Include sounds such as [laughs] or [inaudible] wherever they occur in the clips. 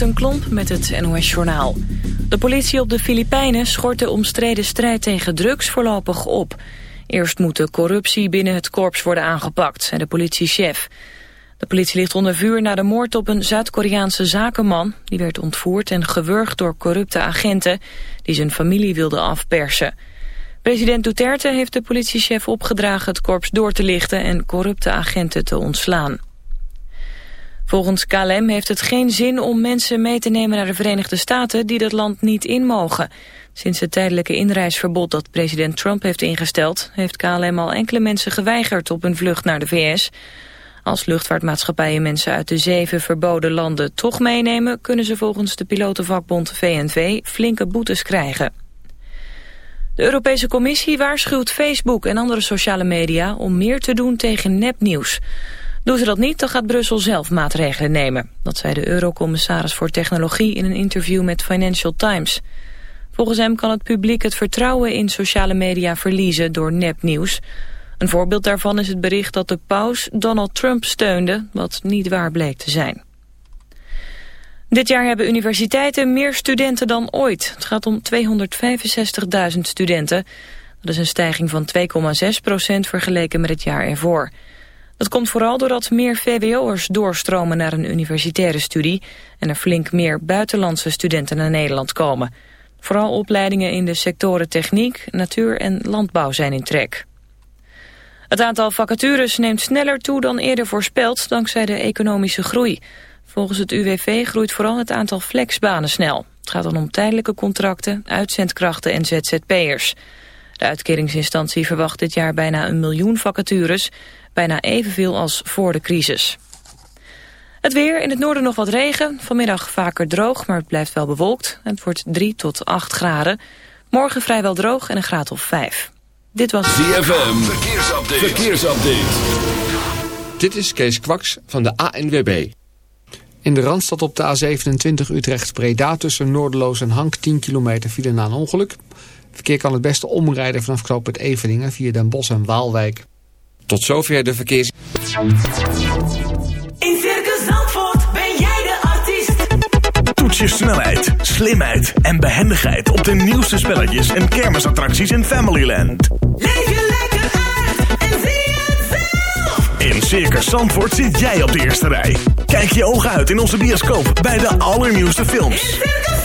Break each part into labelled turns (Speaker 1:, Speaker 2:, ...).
Speaker 1: Kirsten Klomp met het NOS-journaal. De politie op de Filipijnen schort de omstreden strijd tegen drugs voorlopig op. Eerst moet de corruptie binnen het korps worden aangepakt, zei de politiechef. De politie ligt onder vuur na de moord op een Zuid-Koreaanse zakenman. Die werd ontvoerd en gewurgd door corrupte agenten die zijn familie wilden afpersen. President Duterte heeft de politiechef opgedragen het korps door te lichten en corrupte agenten te ontslaan. Volgens KLM heeft het geen zin om mensen mee te nemen naar de Verenigde Staten die dat land niet in mogen. Sinds het tijdelijke inreisverbod dat president Trump heeft ingesteld... heeft KLM al enkele mensen geweigerd op een vlucht naar de VS. Als luchtvaartmaatschappijen mensen uit de zeven verboden landen toch meenemen... kunnen ze volgens de pilotenvakbond VNV flinke boetes krijgen. De Europese Commissie waarschuwt Facebook en andere sociale media... om meer te doen tegen nepnieuws... Doen ze dat niet, dan gaat Brussel zelf maatregelen nemen. Dat zei de eurocommissaris voor technologie in een interview met Financial Times. Volgens hem kan het publiek het vertrouwen in sociale media verliezen door nepnieuws. Een voorbeeld daarvan is het bericht dat de paus Donald Trump steunde, wat niet waar bleek te zijn. Dit jaar hebben universiteiten meer studenten dan ooit. Het gaat om 265.000 studenten. Dat is een stijging van 2,6 procent vergeleken met het jaar ervoor. Dat komt vooral doordat meer VWO'ers doorstromen naar een universitaire studie... en er flink meer buitenlandse studenten naar Nederland komen. Vooral opleidingen in de sectoren techniek, natuur en landbouw zijn in trek. Het aantal vacatures neemt sneller toe dan eerder voorspeld dankzij de economische groei. Volgens het UWV groeit vooral het aantal flexbanen snel. Het gaat dan om tijdelijke contracten, uitzendkrachten en ZZP'ers. De uitkeringsinstantie verwacht dit jaar bijna een miljoen vacatures bijna evenveel als voor de crisis. Het weer, in het noorden nog wat regen. Vanmiddag vaker droog, maar het blijft wel bewolkt. Het wordt 3 tot 8 graden. Morgen vrijwel droog en een graad of 5. Dit was
Speaker 2: ZFM, verkeersupdate. verkeersupdate.
Speaker 3: Dit is Kees Kwaks van de ANWB. In de Randstad op de A27 Utrecht-Breda tussen Noordeloos en Hank 10 kilometer file na een ongeluk. Verkeer kan het beste omrijden vanaf knooppunt Eveningen via Den Bosch en Waalwijk. Tot zover de verkeers...
Speaker 4: In Circus Zandvoort ben jij de artiest. Toets je snelheid, slimheid en behendigheid op de nieuwste spelletjes en kermisattracties in Familyland. Leef je lekker uit en zie het zelf. In Circus Zandvoort zit jij op de eerste rij. Kijk je ogen uit in onze bioscoop bij de allernieuwste films. In Circus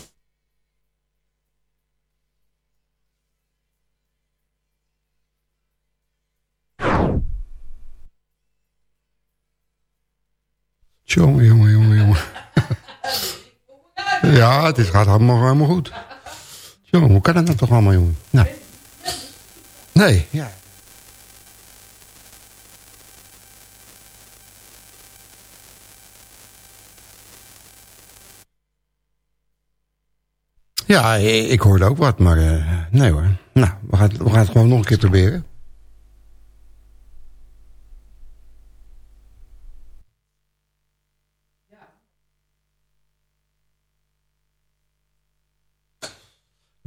Speaker 5: Jongen, jongen, jongen, jongen. [laughs] ja, het gaat allemaal, helemaal goed. Jongen, hoe kan dat nou toch allemaal, jongen? Nou. Nee, ja. Ja, ik hoorde ook wat, maar uh, nee hoor. Nou, we gaan, we gaan het gewoon nog een keer proberen.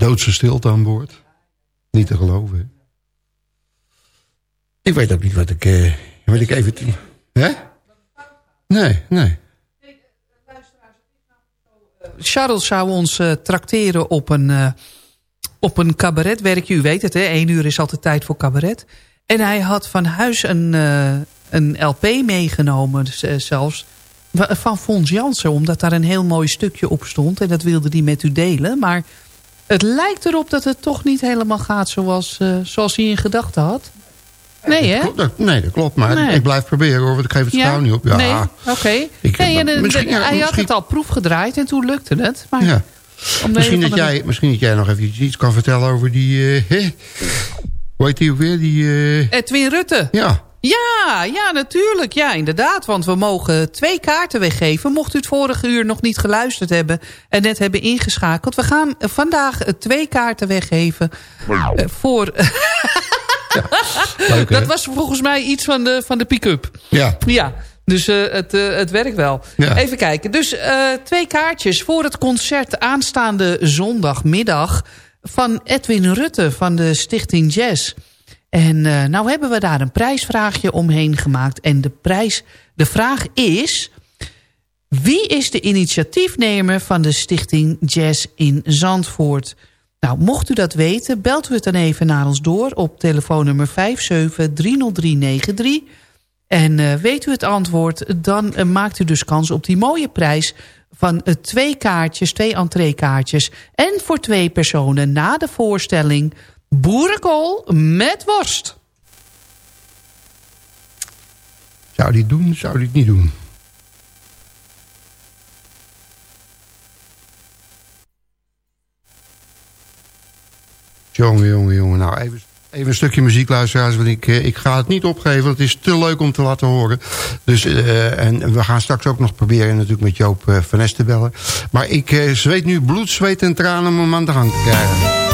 Speaker 5: Doodse stilte aan boord. Niet te geloven. Ik weet ook niet wat ik, uh, wat ik even... Hè? Nee, nee.
Speaker 6: Charles zou ons uh, trakteren op een, uh, op een cabaretwerkje. U weet het, hè? Eén uur is altijd tijd voor cabaret. En hij had van huis een, uh, een LP meegenomen zelfs. Van Fons Jansen, omdat daar een heel mooi stukje op stond. En dat wilde hij met u delen. Maar het lijkt erop dat het toch niet helemaal gaat zoals, zoals hij in gedachten had. Nee, hè?
Speaker 5: nee, dat klopt. Maar ik blijf proberen hoor, want ik geef het ja? niet op. Ja,
Speaker 6: nee, oké. Okay. Nee, en, misschien, ja, hij had het al proefgedraaid en toen lukte het. Maar
Speaker 5: ja. Misschien dat, jij, misschien dat jij nog even iets kan vertellen over die... Uh, hoe heet die ook weer? Die, uh...
Speaker 6: Edwin Rutte.
Speaker 5: Ja.
Speaker 6: Ja, ja, natuurlijk. Ja, inderdaad. Want we mogen twee kaarten weggeven. Mocht u het vorige uur nog niet geluisterd hebben... en net hebben ingeschakeld. We gaan vandaag twee kaarten weggeven... Uh, voor... dat was volgens mij iets van de, van de pick-up.
Speaker 5: Ja.
Speaker 6: Ja. Dus uh, het, uh, het werkt wel. Ja. Even kijken. Dus uh, twee kaartjes voor het concert aanstaande zondagmiddag... van Edwin Rutte van de Stichting Jazz. En nou hebben we daar een prijsvraagje omheen gemaakt. En de, prijs, de vraag is... Wie is de initiatiefnemer van de Stichting Jazz in Zandvoort... Nou, mocht u dat weten, belt u het dan even naar ons door op telefoonnummer 5730393. En uh, weet u het antwoord, dan uh, maakt u dus kans op die mooie prijs van uh, twee kaartjes, twee entreekaartjes. En voor twee personen na de voorstelling boerenkool met worst.
Speaker 5: Zou die doen, zou die het niet doen? Jongen, jongen, jongen. Nou, even, even een stukje muziek luisteren. Want ik, eh, ik ga het niet opgeven. Het is te leuk om te laten horen. Dus, uh, en we gaan straks ook nog proberen natuurlijk met Joop uh, van Nes te bellen. Maar ik zweet nu bloed, zweet en tranen om hem aan de gang te krijgen.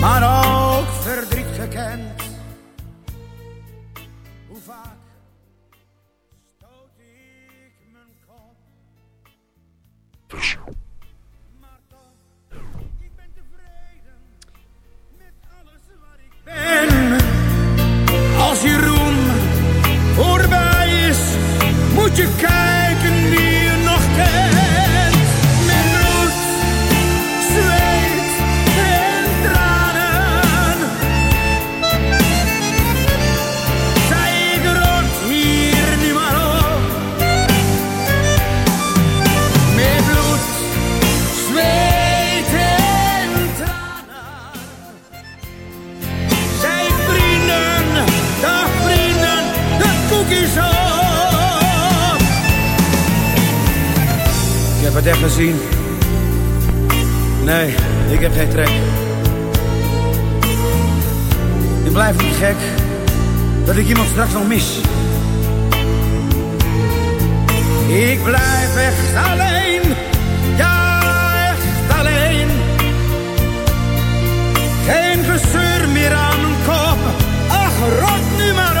Speaker 7: maar Ik blijf niet gek dat ik iemand straks nog mis. Ik blijf echt alleen, ja echt alleen. Geen gezeur meer aan mijn kop, ach rot nu maar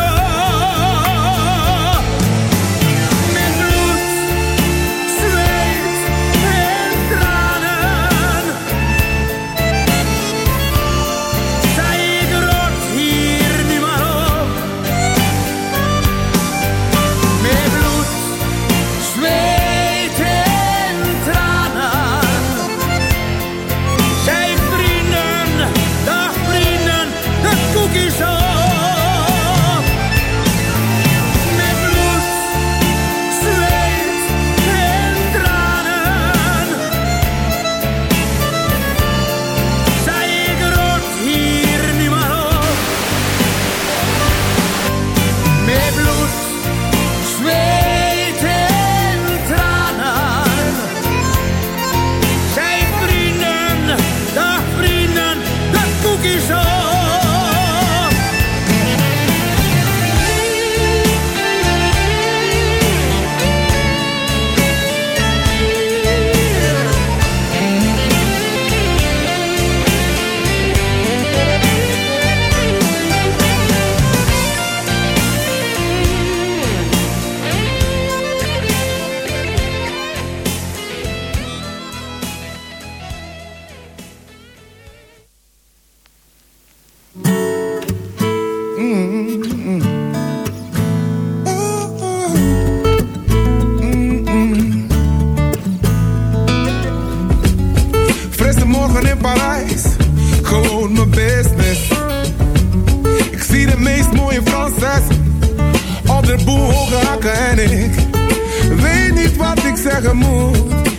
Speaker 8: mijn business. Ik zie de meest mooie Franses op de boel hoge hakken en ik weet niet wat ik zeggen moet.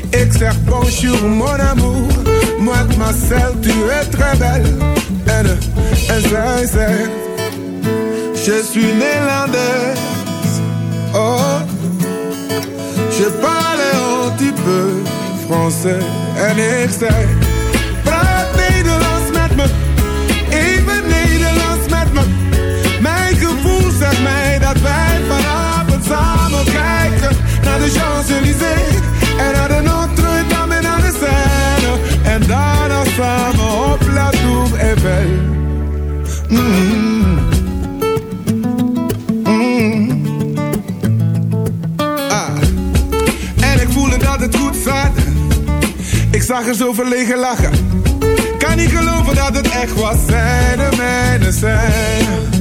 Speaker 8: Ik zeg bonjour mon amour, moi Marcel, tu es très belle. En, en zij zegt, je suis néerlandaise. Oh, je parle un petit peu français. En ik zeg, dat wij vanavond samen kijken naar de Champs-Élysées en naar de Notre-Dame en naar de Seine. En daarna samen op La Tour Eiffel. Mm. Mm. Ah. En ik voelde dat het goed zat. Ik zag er zo verlegen lachen. Kan niet geloven dat het echt was. Zij de mijne zijn.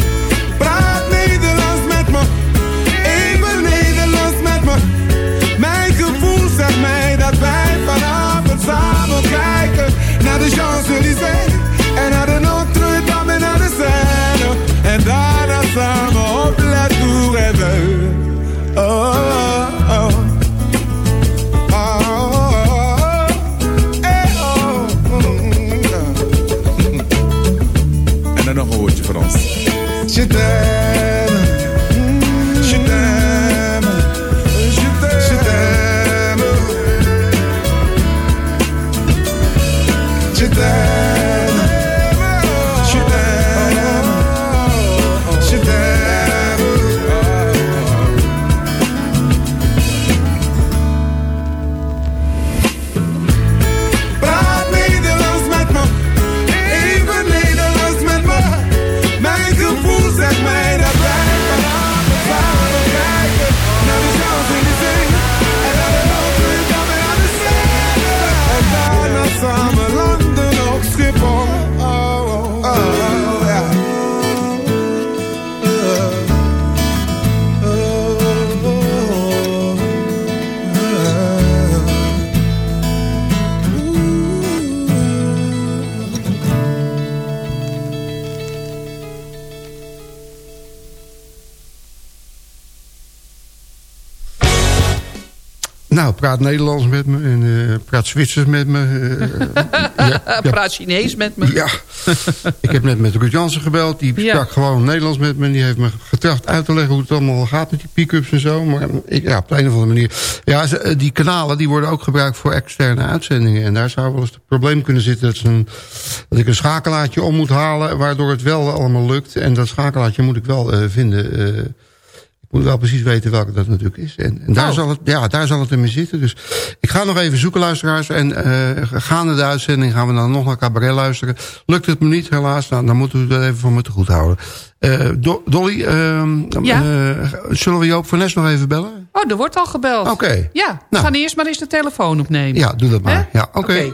Speaker 8: Champs-Élysées en naar de Notre-Dame en naar de Seine. En daarna samen op La Tour Eiffel. Oh, praat Nederlands met me en
Speaker 5: eh, praat Zwitsers met me. eh, [laughs] ja, ja,
Speaker 6: Praat Chinees met me.
Speaker 5: ja. [laughs] ik heb net met Ruud Jansen gebeld. Die
Speaker 6: Ja.
Speaker 5: sprak gewoon Nederlands met me. En die heeft me getracht uit te leggen hoe het allemaal gaat met die pick-ups en zo. Maar ik, ja, op de een of andere manier. Ja, eh, die kanalen die worden ook gebruikt voor externe uitzendingen. En daar zou wel eens het probleem kunnen zitten... dat, ze een, dat ik een schakelaartje om moet halen... waardoor het wel allemaal lukt. En dat schakelaartje moet ik wel eh, vinden... moet wel precies weten welke dat natuurlijk is. En, en daar,
Speaker 6: Oh.
Speaker 5: zal het, ja, daar zal het in mee zitten. Dus ik ga nog even zoeken, luisteraars. En eh gaande de uitzending gaan we dan nog naar cabaret luisteren. Lukt het me niet, helaas. Nou, dan moeten we dat even voor me te goed houden. Eh, Do- Dolly, ehm,
Speaker 6: Ja?
Speaker 5: eh, zullen we Joop van Nes nog even bellen?
Speaker 6: Oh, er wordt al gebeld.
Speaker 5: Oké.
Speaker 6: Ja, we
Speaker 5: Nou.
Speaker 6: gaan eerst maar eens de telefoon opnemen.
Speaker 5: Ja, doe dat maar. Ja, oké.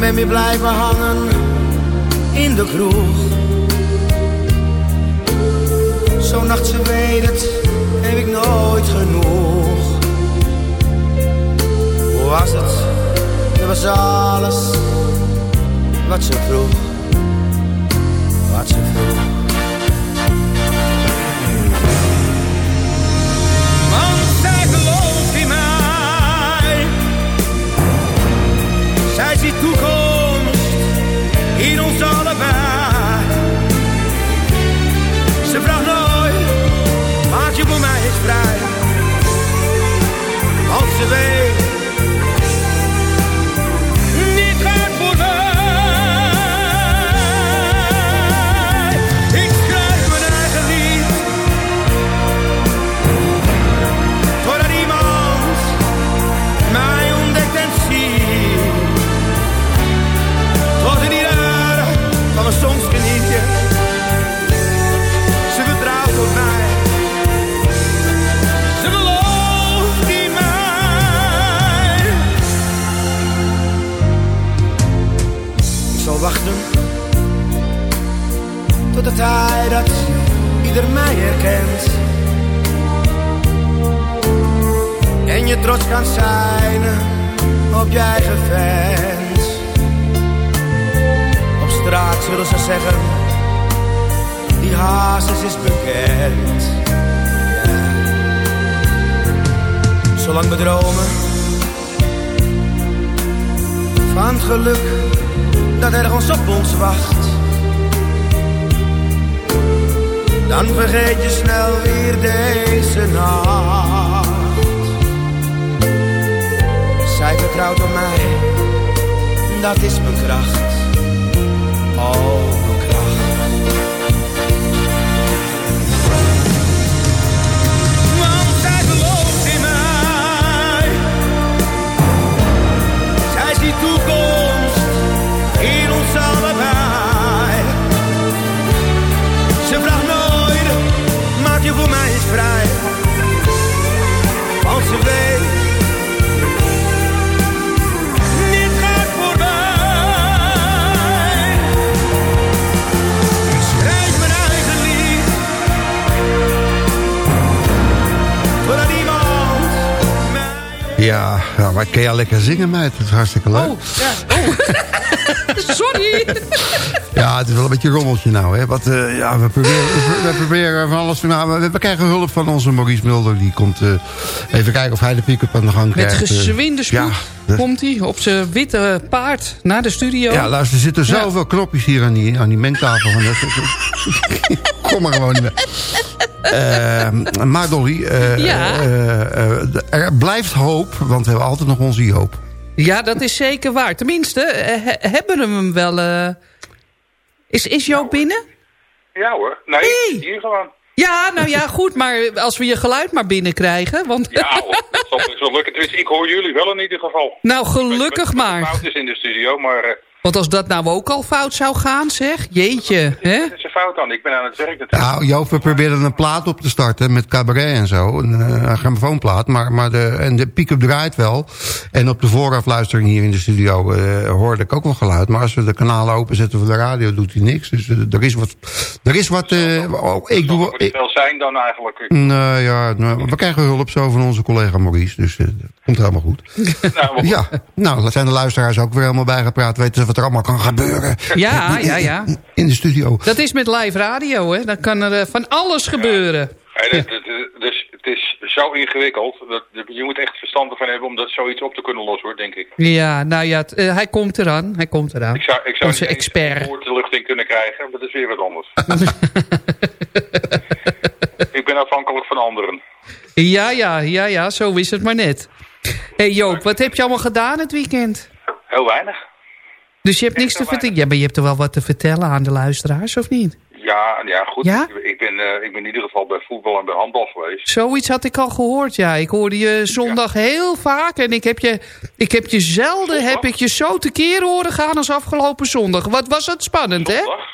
Speaker 7: Ben weer blijven hangen in de kroeg. Zo'n nacht, ze weet het, heb ik nooit genoeg. Hoe was het? Dat was alles wat ze vroeg. Wat ze vroeg. today. Dan vergeet je snel weer deze nacht. Zij vertrouwt op mij, dat is mijn kracht.
Speaker 5: Ja, maar kan jou lekker zingen, meid. Dat is hartstikke leuk.
Speaker 6: Oh, ja. Oh. [laughs] Sorry.
Speaker 5: Ja, het is wel een beetje een rommeltje nou. Hè? Wat, eh, ja, we, proberen, we, we proberen van alles te nou, we, we krijgen hulp van onze Maurice Mulder. Die komt eh, even kijken of hij de pick-up aan de gang
Speaker 6: Met
Speaker 5: krijgt. eh.
Speaker 6: gezwinde spoed
Speaker 5: ja, dat-
Speaker 6: komt hij op zijn witte paard naar de studio.
Speaker 5: ja, luister, er zitten zoveel knopjes hier aan die, aan die mengtafel. Van, dat- [laughs] Kom maar gewoon niet meer. Eh, maar Dolly, eh,
Speaker 6: Ja.
Speaker 5: eh, eh, er blijft hoop, want we hebben altijd nog onze Joop.
Speaker 6: Ja, dat is zeker waar. Tenminste, he- hebben we hem wel... eh, Is, is Joop binnen?
Speaker 9: Ja hoor. Nee,
Speaker 6: Hey.
Speaker 9: hier gewoon.
Speaker 6: Ja, nou ja, goed. Maar als we je geluid maar binnenkrijgen. Want,
Speaker 9: Ja wel lukken. Tenminste, ik hoor jullie wel in ieder geval.
Speaker 6: nou, gelukkig maar.
Speaker 9: Fout is in de studio, maar eh
Speaker 6: Want als dat nou ook al fout zou gaan, zeg. Jeetje, hè?
Speaker 9: dat is een fout dan. Ik ben aan het werk natuurlijk.
Speaker 5: Nou, Joop, we probeerden een plaat op te starten met cabaret en zo. Een, eh, een grammofoonplaat. Maar, maar de, en de pick-up draait wel. En op de voorafluistering hier in de studio eh, hoorde ik ook wel geluid. Maar als we de kanalen openzetten voor de radio, doet hij niks. Dus eh, er is wat... Er is wat eh, oh, ik doe...
Speaker 9: Wat moet het wel zijn dan eigenlijk?
Speaker 5: nou ja, nou, we krijgen hulp zo van onze collega Maurice. Dus dat komt helemaal goed. [laughs]
Speaker 9: Nou,
Speaker 5: Ja, nou, dat zijn de luisteraars ook weer helemaal bijgepraat. Weten ze wat er allemaal kan gebeuren.
Speaker 6: Ja, ja, ja.
Speaker 5: In de studio.
Speaker 6: Dat is met live radio, hè. Dan kan er eh, van alles gebeuren.
Speaker 9: Dat- dus het is zo ingewikkeld. Dat, je moet echt verstand ervan hebben om dat zoiets op te kunnen lossen hoor, denk ik.
Speaker 6: Ja, nou ja, eh, hij komt eraan. Hij komt eraan.
Speaker 9: Ik zou, ik zou
Speaker 6: Onze expert.
Speaker 9: een woord de lucht in kunnen krijgen, maar dat is weer wat anders. [laughs] ik ben afhankelijk van anderen.
Speaker 6: Ja, ja, ja, ja, zo is het maar net. Hé hey Joop, wat heb je allemaal gedaan het weekend?
Speaker 9: Heel weinig.
Speaker 6: Dus je hebt niks te vertellen? Ja, maar je hebt toch wel wat te vertellen aan de luisteraars, of niet?
Speaker 9: Ja, ja goed.
Speaker 6: Ja?
Speaker 9: Ik, ben, eh, ik ben in ieder geval bij voetbal en bij handbal geweest.
Speaker 6: Zoiets had ik al gehoord, ja. Ik hoorde je zondag heel vaak en ik heb je, ik heb je zelden
Speaker 9: Zondag?
Speaker 6: heb ik je zo tekeer horen gaan als afgelopen zondag. Wat was het spannend, hè?
Speaker 9: Zondag?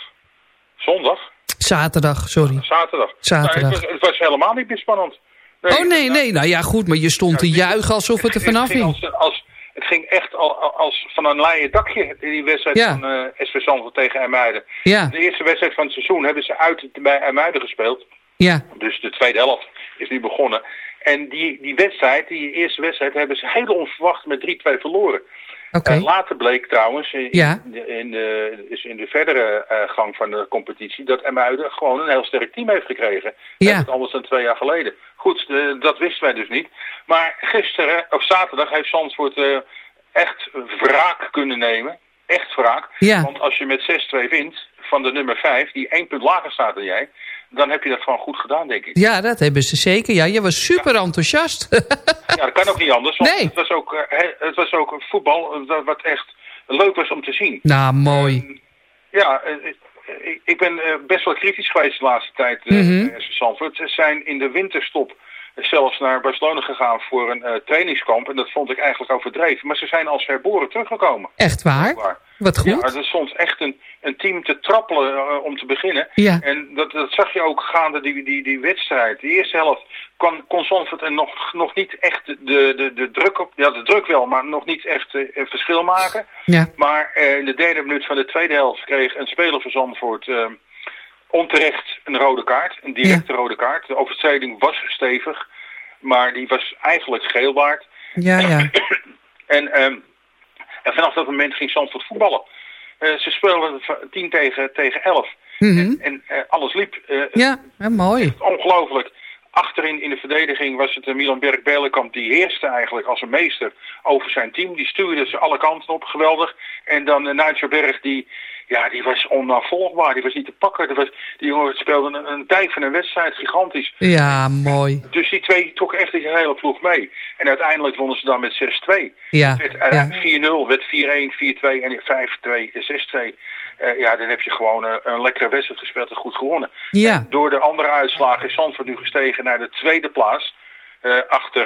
Speaker 9: Zondag?
Speaker 6: Zaterdag, sorry.
Speaker 9: Zaterdag?
Speaker 6: Zaterdag.
Speaker 9: Nee, het, was, het was helemaal niet meer spannend.
Speaker 6: Oh nee, nee, nou ja goed, maar je stond te juichen alsof het er vanaf
Speaker 9: ging als, Het ging echt al, al- als van een leien dakje, die wedstrijd
Speaker 6: Ja.
Speaker 9: van eh SV Zandvoort tegen IJmuiden.
Speaker 6: Ja.
Speaker 9: De eerste wedstrijd van het seizoen hebben ze uit bij IJmuiden gespeeld.
Speaker 6: Ja,
Speaker 9: Dus de tweede helft is nu begonnen. En die, die wedstrijd, die eerste wedstrijd, hebben ze heel onverwacht met 3-2 verloren. Eh, later bleek trouwens, in,
Speaker 6: Ja.
Speaker 9: in, de, in, de, dus in de verdere eh, gang van de competitie, dat Emuiden gewoon een heel sterk team heeft gekregen.
Speaker 6: Ja.
Speaker 9: Dat anders dan twee jaar geleden. Goed, eh, dat wisten wij dus niet. Maar gisteren, of zaterdag, heeft Zandvoort eh, echt wraak kunnen nemen. Echt wraak.
Speaker 6: Ja.
Speaker 9: Want als je met 6-2 wint van de nummer 5, die één punt lager staat dan jij, dan heb je dat gewoon goed gedaan, denk ik.
Speaker 6: Ja, dat hebben ze zeker. Ja, je was super enthousiast.
Speaker 9: Ja, dat kan ook niet anders. Want
Speaker 6: Nee.
Speaker 9: het, was ook, eh, he- het was ook voetbal eh, wat- echt leuk was om te zien.
Speaker 6: nou, mooi.
Speaker 9: Ja, eh, ik- ben best wel kritisch geweest de laatste tijd SV Zandvoort. Ze zijn in de winterstop zelfs naar Barcelona gegaan voor een trainingskamp. En dat vond ik eigenlijk overdreven. Maar ze zijn als herboren teruggekomen.
Speaker 6: Echt waar?
Speaker 9: Waar.
Speaker 6: Wat
Speaker 9: Ja,
Speaker 6: goed.
Speaker 9: er stond echt een, een team te trappelen eh, om te beginnen.
Speaker 6: Ja.
Speaker 9: En dat, dat zag je ook gaande die, die, die wedstrijd. De eerste helft kon, kon Zandvoort er nog, nog niet echt de, de, de druk op... Ja, de druk wel, maar nog niet echt eh, een verschil maken.
Speaker 6: Ja.
Speaker 9: Maar eh, in de derde minuut van de tweede helft kreeg een speler van Zandvoort... onterecht een rode kaart, een directe rode kaart. De overtreding was stevig, maar die was eigenlijk geel waard.
Speaker 6: Ja, ja.
Speaker 9: en, ehm, en vanaf dat moment ging Zandvoort voetballen. Uh, ze speelden 10 tegen, tegen 11.
Speaker 6: Mhm.
Speaker 9: En, en uh, alles liep. Uh,
Speaker 6: ja, mooi.
Speaker 9: Ongelooflijk. Achterin in de verdediging was het Milan Berg-Belenkamp die heerste eigenlijk als een meester over zijn team. Die stuurde ze alle kanten op, geweldig. En dan uh, Nigel Berg die, ja, die was onnavolgbaar. Die was niet te pakken. Die, was, die jongen speelde een, een tijd van een wedstrijd, gigantisch.
Speaker 6: Ja, mooi.
Speaker 9: Dus die twee trokken echt die hele ploeg mee. En uiteindelijk wonnen ze dan met 6-2.
Speaker 6: Ja.
Speaker 9: Werd, uh, 4-0, werd 4-1, 4-2 en 5-2, 6-2. Uh, ja, dan heb je gewoon uh, een lekkere wedstrijd gespeeld en goed gewonnen.
Speaker 6: Ja.
Speaker 9: En door de andere uitslagen is Zandvoort nu gestegen naar de tweede plaats. Uh, achter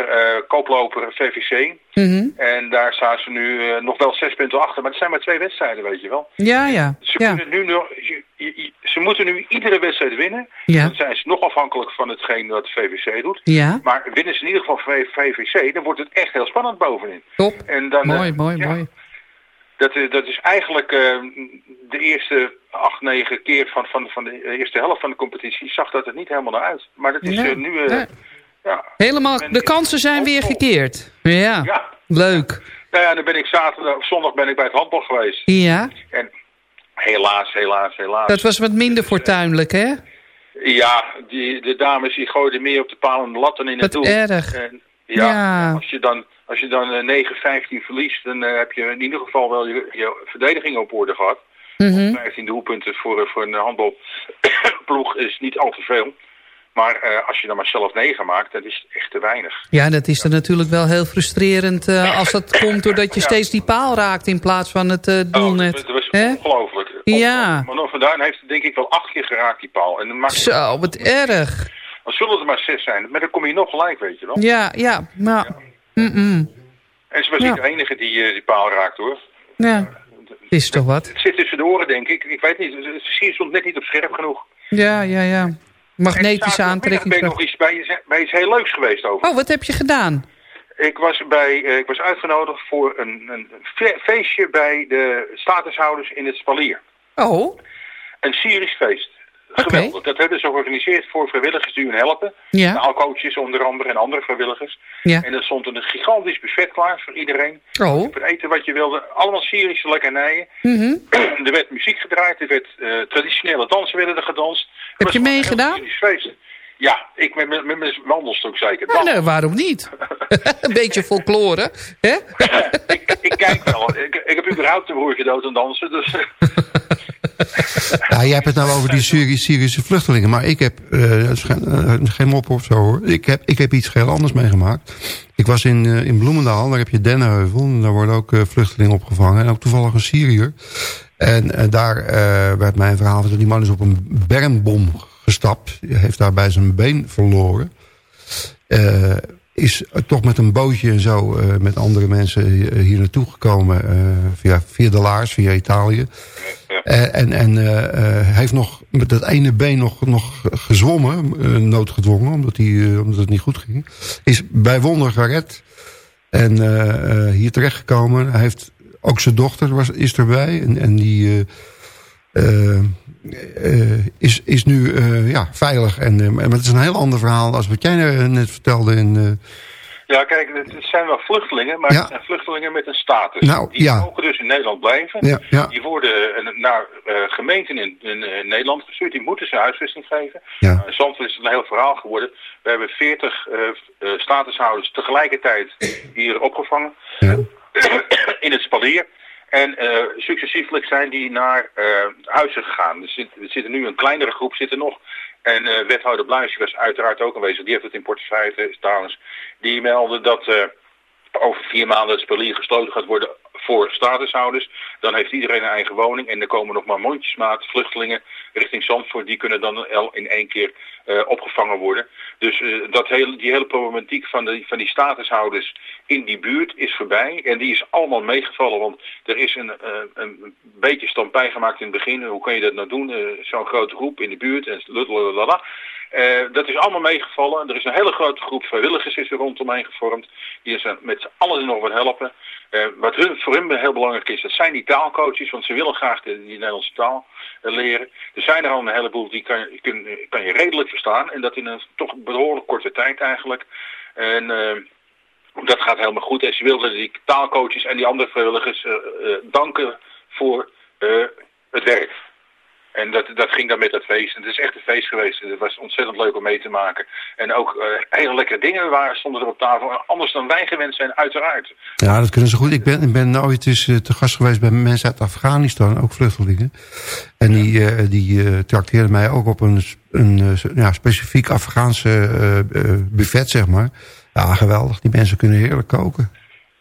Speaker 9: kooploper VVC.
Speaker 6: Mm -hmm.
Speaker 9: En daar staan ze nu nog wel zes punten achter. Maar het zijn maar twee wedstrijden, weet je wel.
Speaker 6: Ja, ja.
Speaker 9: Ze,
Speaker 6: ja.
Speaker 9: Nu nog, je, je, ze moeten nu iedere wedstrijd winnen.
Speaker 6: Ja.
Speaker 9: Dan zijn ze nog afhankelijk van hetgeen wat VVC doet.
Speaker 6: Ja.
Speaker 9: Maar winnen ze in ieder geval VVC, dan wordt het echt heel spannend bovenin.
Speaker 6: Top.
Speaker 9: En dan,
Speaker 6: mooi, mooi,
Speaker 9: ja,
Speaker 6: mooi.
Speaker 9: Dat, dat is eigenlijk uh, de eerste acht, negen keer van, van, van de eerste helft van de competitie zag dat er niet helemaal naar uit. Maar dat is uh, nu...
Speaker 6: Ja. Helemaal, de kansen zijn weer gekeerd. Ja,
Speaker 9: ja.
Speaker 6: leuk.
Speaker 9: Nou ja, dan ben ik zaterdag, zondag ben ik bij het handbal geweest.
Speaker 6: Ja.
Speaker 9: En helaas, helaas, helaas.
Speaker 6: Dat was wat minder fortuinlijk, hè?
Speaker 9: Ja, die, de dames die gooiden meer op de palen de latten in het
Speaker 6: Wat
Speaker 9: doel.
Speaker 6: erg.
Speaker 9: En, ja,
Speaker 6: Ja.
Speaker 9: als je dan, als je dan uh, 9-15 verliest, dan uh, heb je in ieder geval wel je, je verdediging op orde gehad.
Speaker 6: Mhm.
Speaker 9: 15 doelpunten voor, voor een handbalploeg is niet al te veel. Maar uh, als je dan maar zelf 9 maakt, dat is echt te weinig.
Speaker 6: Ja, dat is dan natuurlijk wel heel frustrerend uh, als dat komt doordat je
Speaker 9: Ja.
Speaker 6: steeds die paal raakt in plaats van het uh, doelnet.
Speaker 9: Oh, dat was ongelooflijk.
Speaker 6: Ja.
Speaker 9: Maar nog vandaan heeft denk ik wel acht keer geraakt, die paal. En dan, maakt
Speaker 6: Zo, wat erg.
Speaker 9: Dan zullen er maar zes zijn. Maar dan kom je nog gelijk, weet je wel.
Speaker 6: Ja, ja, maar... Mm -mm.
Speaker 9: En ze was
Speaker 6: Ja.
Speaker 9: niet de enige die uh, die paal raakt, hoor.
Speaker 6: Ja, is toch wat?
Speaker 9: Het zit tussen de oren, denk ik. Ik weet niet, het versier stond net niet op scherp genoeg.
Speaker 6: Ja, ja, ja. Magnetische aantrekking.
Speaker 9: zaterdagmiddag ben ik nog iets bij, iets- bij iets heel leuks geweest over.
Speaker 6: Oh, wat heb je gedaan?
Speaker 9: Ik, was bij, eh, ik was uitgenodigd voor een, een fe- feestje bij de statushouders in het Spalier.
Speaker 6: Oh,
Speaker 9: Een Syrisch feest. Geweldig. Dat hebben ze georganiseerd voor vrijwilligers die hun helpen.
Speaker 6: Ja.
Speaker 9: Onder andere en andere vrijwilligers.
Speaker 6: Ja.
Speaker 9: En er stond een gigantisch buffet klaar voor iedereen.
Speaker 6: oh.
Speaker 9: Voor het eten wat je wilde. Allemaal Syrische lekkernijen.
Speaker 6: Mhm. [clears throat]
Speaker 9: er werd muziek gedraaid. Er werd eh, traditionele dansen werden er gedanst.
Speaker 6: Heb je meegedaan?
Speaker 9: Ja, ik met, met, met mijn wandelstok zeker.
Speaker 6: Ja, nee, waarom niet? [laughs] Een beetje folklore, hè? [laughs]
Speaker 9: ik, ik kijk wel. Ik, ik heb überhaupt een broertje dood aan dansen. Dus, [laughs] [laughs]
Speaker 5: Ja, jij hebt het nou over die Syri- Syrische vluchtelingen. Maar ik heb, eh, dat eh, geen mop of zo hoor. Ik heb, ik heb iets heel anders meegemaakt. Ik was in, eh, in Bloemendaal, daar heb je Dennenheuvel. En daar worden ook vluchtelingen opgevangen. En ook toevallig een Syriër. En daar werd mijn verhaal verteld. Die man is op een bermbom gestapt. Die heeft daarbij zijn been verloren. Eh, is toch met een bootje en zo eh, met andere mensen hier- hier naartoe gekomen. eh, via, via de Laars, via Italië. Eh, en en eh, eh, heeft nog met dat ene been nog, nog gezwommen, eh, noodgedwongen, omdat, hij, eh, omdat het niet goed ging. Is bij wonder gered en eh, eh, hier terechtgekomen. Hij heeft ook zijn dochter was, is erbij en, en die eh, eh, eh, is, is nu eh, ja, veilig. En, eh, maar het is een heel ander verhaal als wat jij eh, net vertelde. In, eh,
Speaker 9: ja, kijk, het zijn wel vluchtelingen, maar
Speaker 5: Ja.
Speaker 9: het zijn vluchtelingen met een status.
Speaker 5: Nou,
Speaker 9: die
Speaker 5: ja.
Speaker 9: mogen dus in Nederland blijven.
Speaker 5: Ja, ja.
Speaker 9: Die worden eh, naar eh, gemeenten in, in eh, Nederland gestuurd. Die moeten ze huisvesting geven.
Speaker 5: Ja.
Speaker 9: In Zandvoort is het een heel verhaal geworden. We hebben 40 eh, eh, statushouders tegelijkertijd hier opgevangen.
Speaker 5: ja. [coughs]
Speaker 9: in het spalier. En eh, successieflijk zijn die naar eh, huizen gegaan. Er, zit, er zitten nu een kleinere groep zit er nog. En eh, wethouder Bluis was uiteraard ook aanwezig. Die heeft het in portefeuille trouwens. Die meldde dat over vier maanden het spalier gesloten gaat worden voor statushouders. Dan heeft iedereen een eigen woning. En er komen nog maar mondjesmaat vluchtelingen richting Zandvoort. Die kunnen dan in één keer eh, opgevangen worden. Dus eh, dat hele, die hele problematiek van, de, van die statushouders in die buurt is voorbij. En die is allemaal meegevallen. Want er is een, eh, een beetje stampij gemaakt in het begin. Hoe kan je dat nou doen? Zo'n grote groep in de buurt. En dat is allemaal meegevallen. Er is een hele grote groep vrijwilligers is er rondomheen gevormd. Die zijn met z'n allen nog wat helpen. Wat hun, voor hun heel belangrijk is, dat zijn die taalcoaches. Want ze willen graag de, die Nederlandse taal leren. Er zijn er al een heleboel die kan, kun, kan je redelijk verstaan. En dat in een toch behoorlijk korte tijd eigenlijk. En dat gaat helemaal goed. En ze wilden die taalcoaches en die andere vrijwilligers danken voor het werk. En dat, dat ging dan met dat feest. En het is echt een feest geweest. Het was ontzettend leuk om mee te maken. En ook uh, hele lekkere dingen waren, stonden er op tafel. Anders dan wij gewend zijn, uiteraard.
Speaker 5: Ja, dat kunnen ze goed. Ik ben, ik ben ooit eens uh, te gast geweest bij mensen uit Afghanistan, ook vluchtelingen. En die, uh, die trakteerden mij ook op een, een ja, specifiek Afghaanse buffet, zeg maar. Ja, geweldig. Die mensen kunnen heerlijk koken.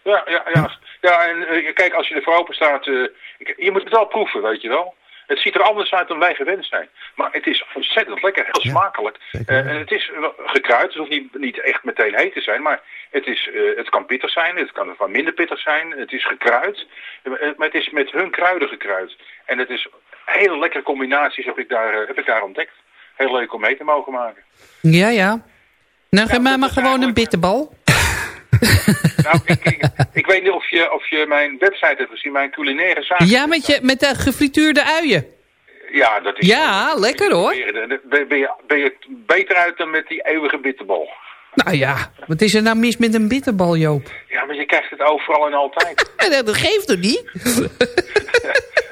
Speaker 9: Ja, ja, ja. Ja, en kijk, als je ervoor open staat... je moet het wel proeven, weet je wel. Het ziet er anders uit dan wij gewend zijn. Maar het is ontzettend lekker, heel smakelijk. Uh, en het is gekruid, het hoeft niet, niet echt meteen heet te zijn. Maar het, is, uh, het kan pittig zijn, het kan van minder pittig zijn. Het is gekruid, uh, maar het is met hun kruiden gekruid. En het is hele lekkere combinaties heb ik daar, heb ik daar ontdekt. Heel leuk om mee te mogen maken.
Speaker 6: Ja, ja. Nou, geef mij maar gewoon een bitterbal. [laughs]
Speaker 9: nou, ik, ik, weet niet of je, of je mijn website hebt gezien, mijn culinaire zaak.
Speaker 6: Ja, met, je, met de gefrituurde uien.
Speaker 9: Ja, dat is...
Speaker 6: Ja, lekker hoor.
Speaker 9: Ben, ben, je, ben je beter uit dan met die eeuwige bitterbal?
Speaker 6: Nou ja, wat is er nou mis met een bitterbal, Joop?
Speaker 9: Ja, maar je krijgt het overal en altijd. [laughs]
Speaker 6: dat geeft er niet. [laughs]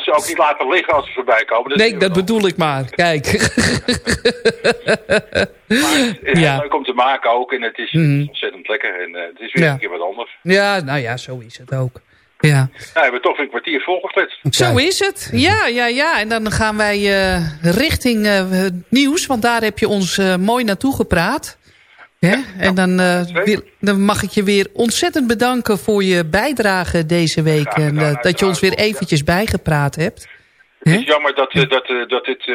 Speaker 9: zal ze ook niet laten liggen als ze voorbij komen.
Speaker 6: Nee, dat bedoel ik maar. Kijk.
Speaker 9: maar het is ja. leuk om te maken ook. En het is mm. ontzettend lekker. En uh, het is weer ja. een keer wat anders.
Speaker 6: Ja, nou ja, zo is het ook. Ja.
Speaker 9: Nou, we hebben toch een kwartier volgekletst.
Speaker 6: Zo is het. Ja, ja, ja. En dan gaan wij uh, richting uh, het nieuws. Want daar heb je ons mooi naartoe gepraat. En dan, uh, dan mag ik je weer ontzettend bedanken voor je bijdrage deze week. En uh, dat je ons weer eventjes bijgepraat hebt.
Speaker 9: Het is jammer dat, uh, dat, dat, dit,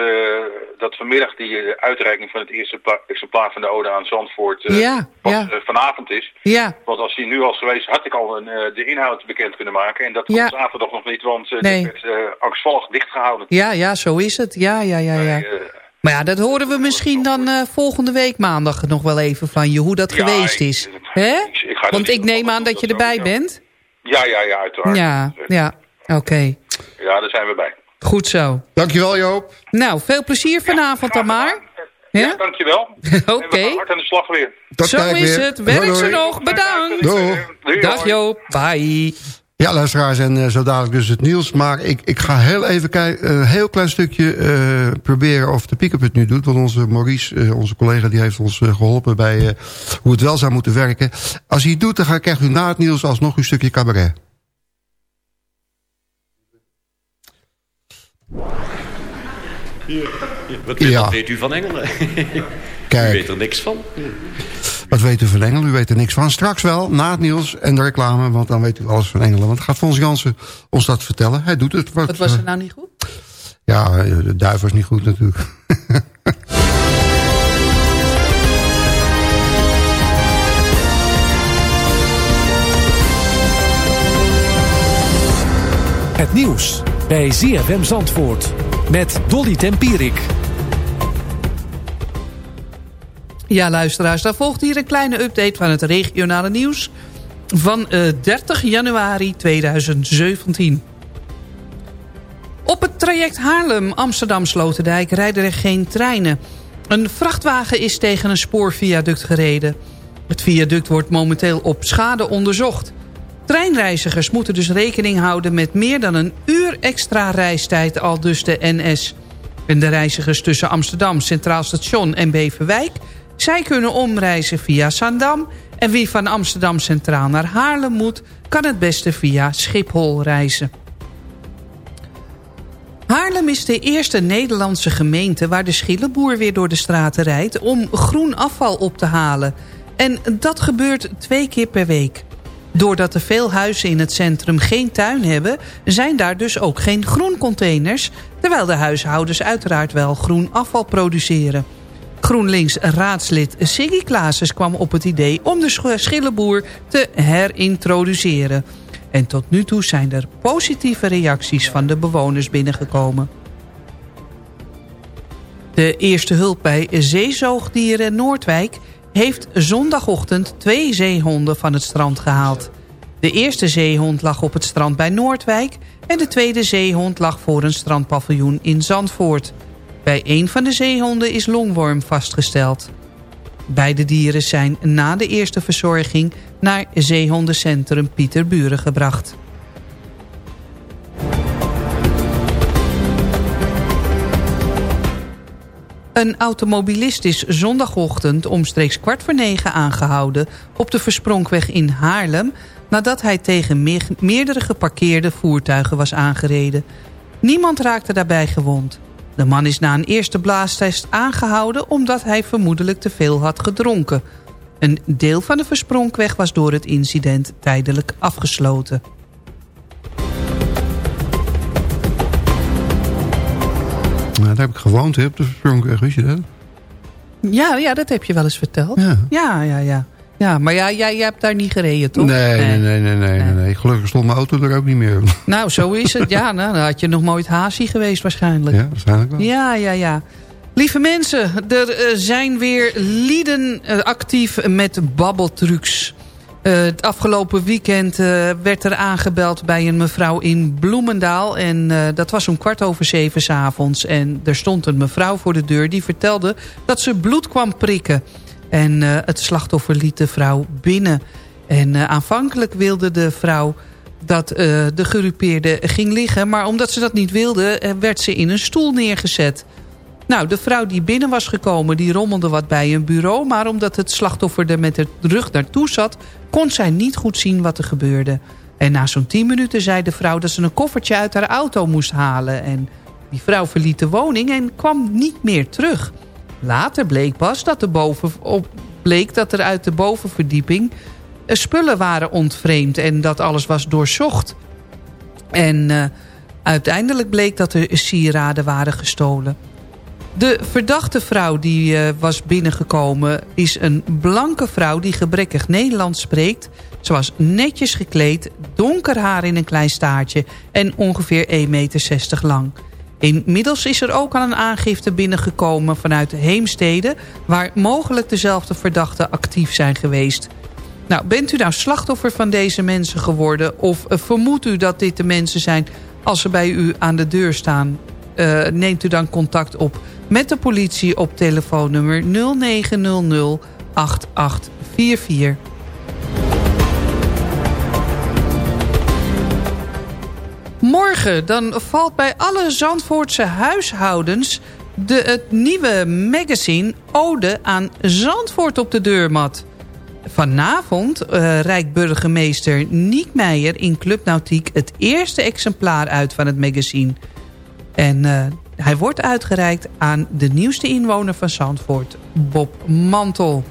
Speaker 9: dat vanmiddag die uitreiking van het eerste exemplaar van de Ode aan Zandvoort
Speaker 6: ja, ja.
Speaker 9: vanavond is.
Speaker 6: Ja.
Speaker 9: Want als die nu was geweest, had ik al een, de inhoud bekend kunnen maken. En dat komt ja. zaterdag nog niet, want
Speaker 6: nee.
Speaker 9: het werd angstvallig dichtgehouden.
Speaker 6: Ja, ja, zo is het. Ja, ja, ja, ja. Maar ja, dat horen we misschien dan uh, volgende week maandag nog wel even van je, hoe dat ja, geweest is. Ik, Hè? Want ik neem aan dat je erbij bent.
Speaker 9: Ja, ja, ja, uiteraard.
Speaker 6: Ja, ja, oké. Okay.
Speaker 9: Ja, daar zijn we bij.
Speaker 6: Goed zo.
Speaker 5: Dankjewel Joop.
Speaker 6: Nou, veel plezier vanavond dan maar.
Speaker 9: Ja, ja dankjewel. [laughs]
Speaker 6: Oké.
Speaker 9: Okay. hard aan de slag weer.
Speaker 6: Zo is weer. het. Werk ze nog. Bedankt.
Speaker 5: Doei.
Speaker 6: Dag Joop. Bye.
Speaker 5: Ja, luisteraars, en uh, zo dadelijk dus het nieuws. Maar ik, ik ga heel even kijken, een heel klein stukje uh, proberen of de pick-up het nu doet. Want onze Maurice, uh, onze collega, die heeft ons geholpen bij hoe het wel zou moeten werken. Als hij het doet, dan krijgt u na het nieuws alsnog een stukje cabaret.
Speaker 10: Hier, wat, ja. wat weet u van Engelen? Kijk. U weet er niks van.
Speaker 5: Wat weet u van Engelen? U weet er niks van. Straks wel, na het nieuws en de reclame, want dan weet u alles van Engelen. Want gaat Fons Jansen ons dat vertellen. Hij doet het.
Speaker 6: Wat, wat was er nou niet goed?
Speaker 5: Ja, de duif was niet goed natuurlijk. [laughs]
Speaker 11: Het nieuws bij ZFM Zandvoort met Dolly Tempierik.
Speaker 6: Ja, luisteraars, daar volgt hier een kleine update van het regionale nieuws van uh, eh, 30 januari 2017. Op het traject Haarlem-Amsterdam-Sloterdijk rijden er geen treinen. Een vrachtwagen is tegen een spoorviaduct gereden. Het viaduct wordt momenteel op schade onderzocht. Treinreizigers moeten dus rekening houden met meer dan een uur extra reistijd al dus de NS. En de reizigers tussen Amsterdam Centraal Station en Beverwijk zij kunnen omreizen via Zandam en wie van Amsterdam Centraal naar Haarlem moet... kan het beste via Schiphol reizen. Haarlem is de eerste Nederlandse gemeente waar de schillenboer weer door de straten rijdt... om groen afval op te halen. En dat gebeurt twee keer per week. Doordat er veel huizen in het centrum geen tuin hebben... zijn daar dus ook geen groencontainers... terwijl de huishoudens uiteraard wel groen afval produceren. GroenLinks-raadslid Siggy Klaassen kwam op het idee om de schillenboer te herintroduceren. En tot nu toe zijn er positieve reacties van de bewoners binnengekomen. De eerste hulp bij zeezoogdieren Noordwijk heeft zondagochtend twee zeehonden van het strand gehaald. De eerste zeehond lag op het strand bij Noordwijk... en de tweede zeehond lag voor een strandpaviljoen in Zandvoort. Bij een van de zeehonden is longworm vastgesteld. Beide dieren zijn na de eerste verzorging... naar zeehondencentrum Pieterburen gebracht. Een automobilist is zondagochtend omstreeks kwart voor negen aangehouden... op de Verspronkweg in Haarlem... nadat hij tegen meerdere geparkeerde voertuigen was aangereden. Niemand raakte daarbij gewond. De man is na een eerste blaastest aangehouden... omdat hij vermoedelijk te veel had gedronken. Een deel van de Verspronkweg was door het incident tijdelijk afgesloten.
Speaker 5: Nou, daar heb ik gewoond hè, op de Verspronkweg, wist je dat?
Speaker 6: Ja, ja, dat heb je wel eens verteld.
Speaker 5: Ja,
Speaker 6: ja, ja. ja. Ja maar ja, jij, jij hebt daar niet gereden, toch?
Speaker 5: Nee, nee, nee, nee, nee, nee, nee. Gelukkig stond mijn auto er ook niet meer. [laughs]
Speaker 6: Nou, zo is het. Ja, nou, dan had je nog nooit hazie geweest waarschijnlijk.
Speaker 5: Ja, waarschijnlijk wel.
Speaker 6: Ja, ja, ja. Lieve mensen, er uh, zijn weer lieden uh, actief met babbeltrucs. Uh, het afgelopen weekend werd er aangebeld bij een mevrouw in Bloemendaal. En dat was om kwart over zeven s avonds. En er stond een mevrouw voor de deur die vertelde dat ze bloed kwam prikken. En het slachtoffer liet de vrouw binnen. En aanvankelijk wilde de vrouw dat de gerupeerde ging liggen. Maar omdat ze dat niet wilde, werd ze in een stoel neergezet. Nou, de vrouw die binnen was gekomen, die rommelde wat bij een bureau... maar omdat het slachtoffer er met de rug naartoe zat... kon zij niet goed zien wat er gebeurde. En na zo'n tien minuten zei de vrouw dat ze een koffertje uit haar auto moest halen. En die vrouw verliet de woning en kwam niet meer terug. Later bleek pas dat, boven, bleek dat er uit de bovenverdieping... Eh, spullen waren ontvreemd en dat alles was doorzocht. En uh, uiteindelijk bleek dat er sieraden waren gestolen. De verdachte vrouw die uh, was binnengekomen is een blanke vrouw die gebrekkig Nederlands spreekt. Ze was netjes gekleed, donker haar in een klein staartje en ongeveer 1,60 meter lang. Inmiddels is er ook al een aangifte binnengekomen vanuit Heemstede... waar mogelijk dezelfde verdachten actief zijn geweest. Nou, bent u nou slachtoffer van deze mensen geworden... of uh, vermoedt u dat dit de mensen zijn als ze bij u aan de deur staan... Uh, neemt u dan contact op met de politie op telefoonnummer 0900 8844. Morgen dan valt bij alle Zandvoortse huishoudens de, het nieuwe magazine Ode aan Zandvoort op de deurmat. Vanavond uh, reikt burgemeester Niek Meijer in Club Nautiek het eerste exemplaar uit van het magazine. En uh, hij wordt uitgereikt aan de nieuwste inwoner van Zandvoort, Bob Mantel.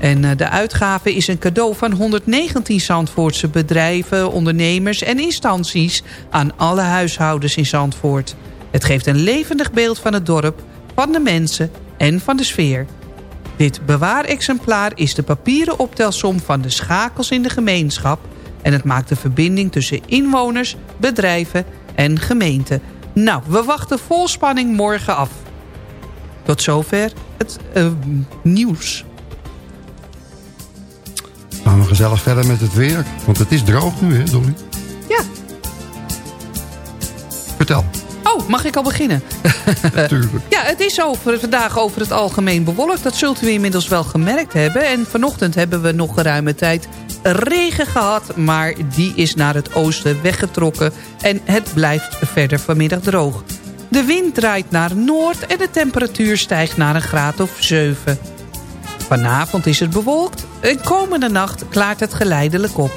Speaker 6: En uh, de uitgave is een cadeau van 119 Zandvoortse bedrijven, ondernemers en instanties... aan alle huishoudens in Zandvoort. Het geeft een levendig beeld van het dorp, van de mensen en van de sfeer. Dit bewaarexemplaar is de papieren optelsom van de schakels in de gemeenschap... en het maakt de verbinding tussen inwoners, bedrijven en gemeenten... Nou, we wachten vol spanning morgen af. Tot zover het uh, nieuws.
Speaker 5: Gaan we gezellig verder met het weer. Want het is droog nu, hè, Dolly?
Speaker 6: Ja.
Speaker 5: Vertel.
Speaker 6: Oh, mag ik al beginnen? [laughs]
Speaker 5: Natuurlijk.
Speaker 6: ja, het is over, vandaag over het algemeen bewolkt. Dat zult u inmiddels wel gemerkt hebben. En vanochtend hebben we nog geruime tijd regen gehad, maar die is naar het oosten weggetrokken en het blijft verder vanmiddag droog. De wind draait naar noord en de temperatuur stijgt naar een graad of 7. Vanavond is het bewolkt en komende nacht klaart het geleidelijk op.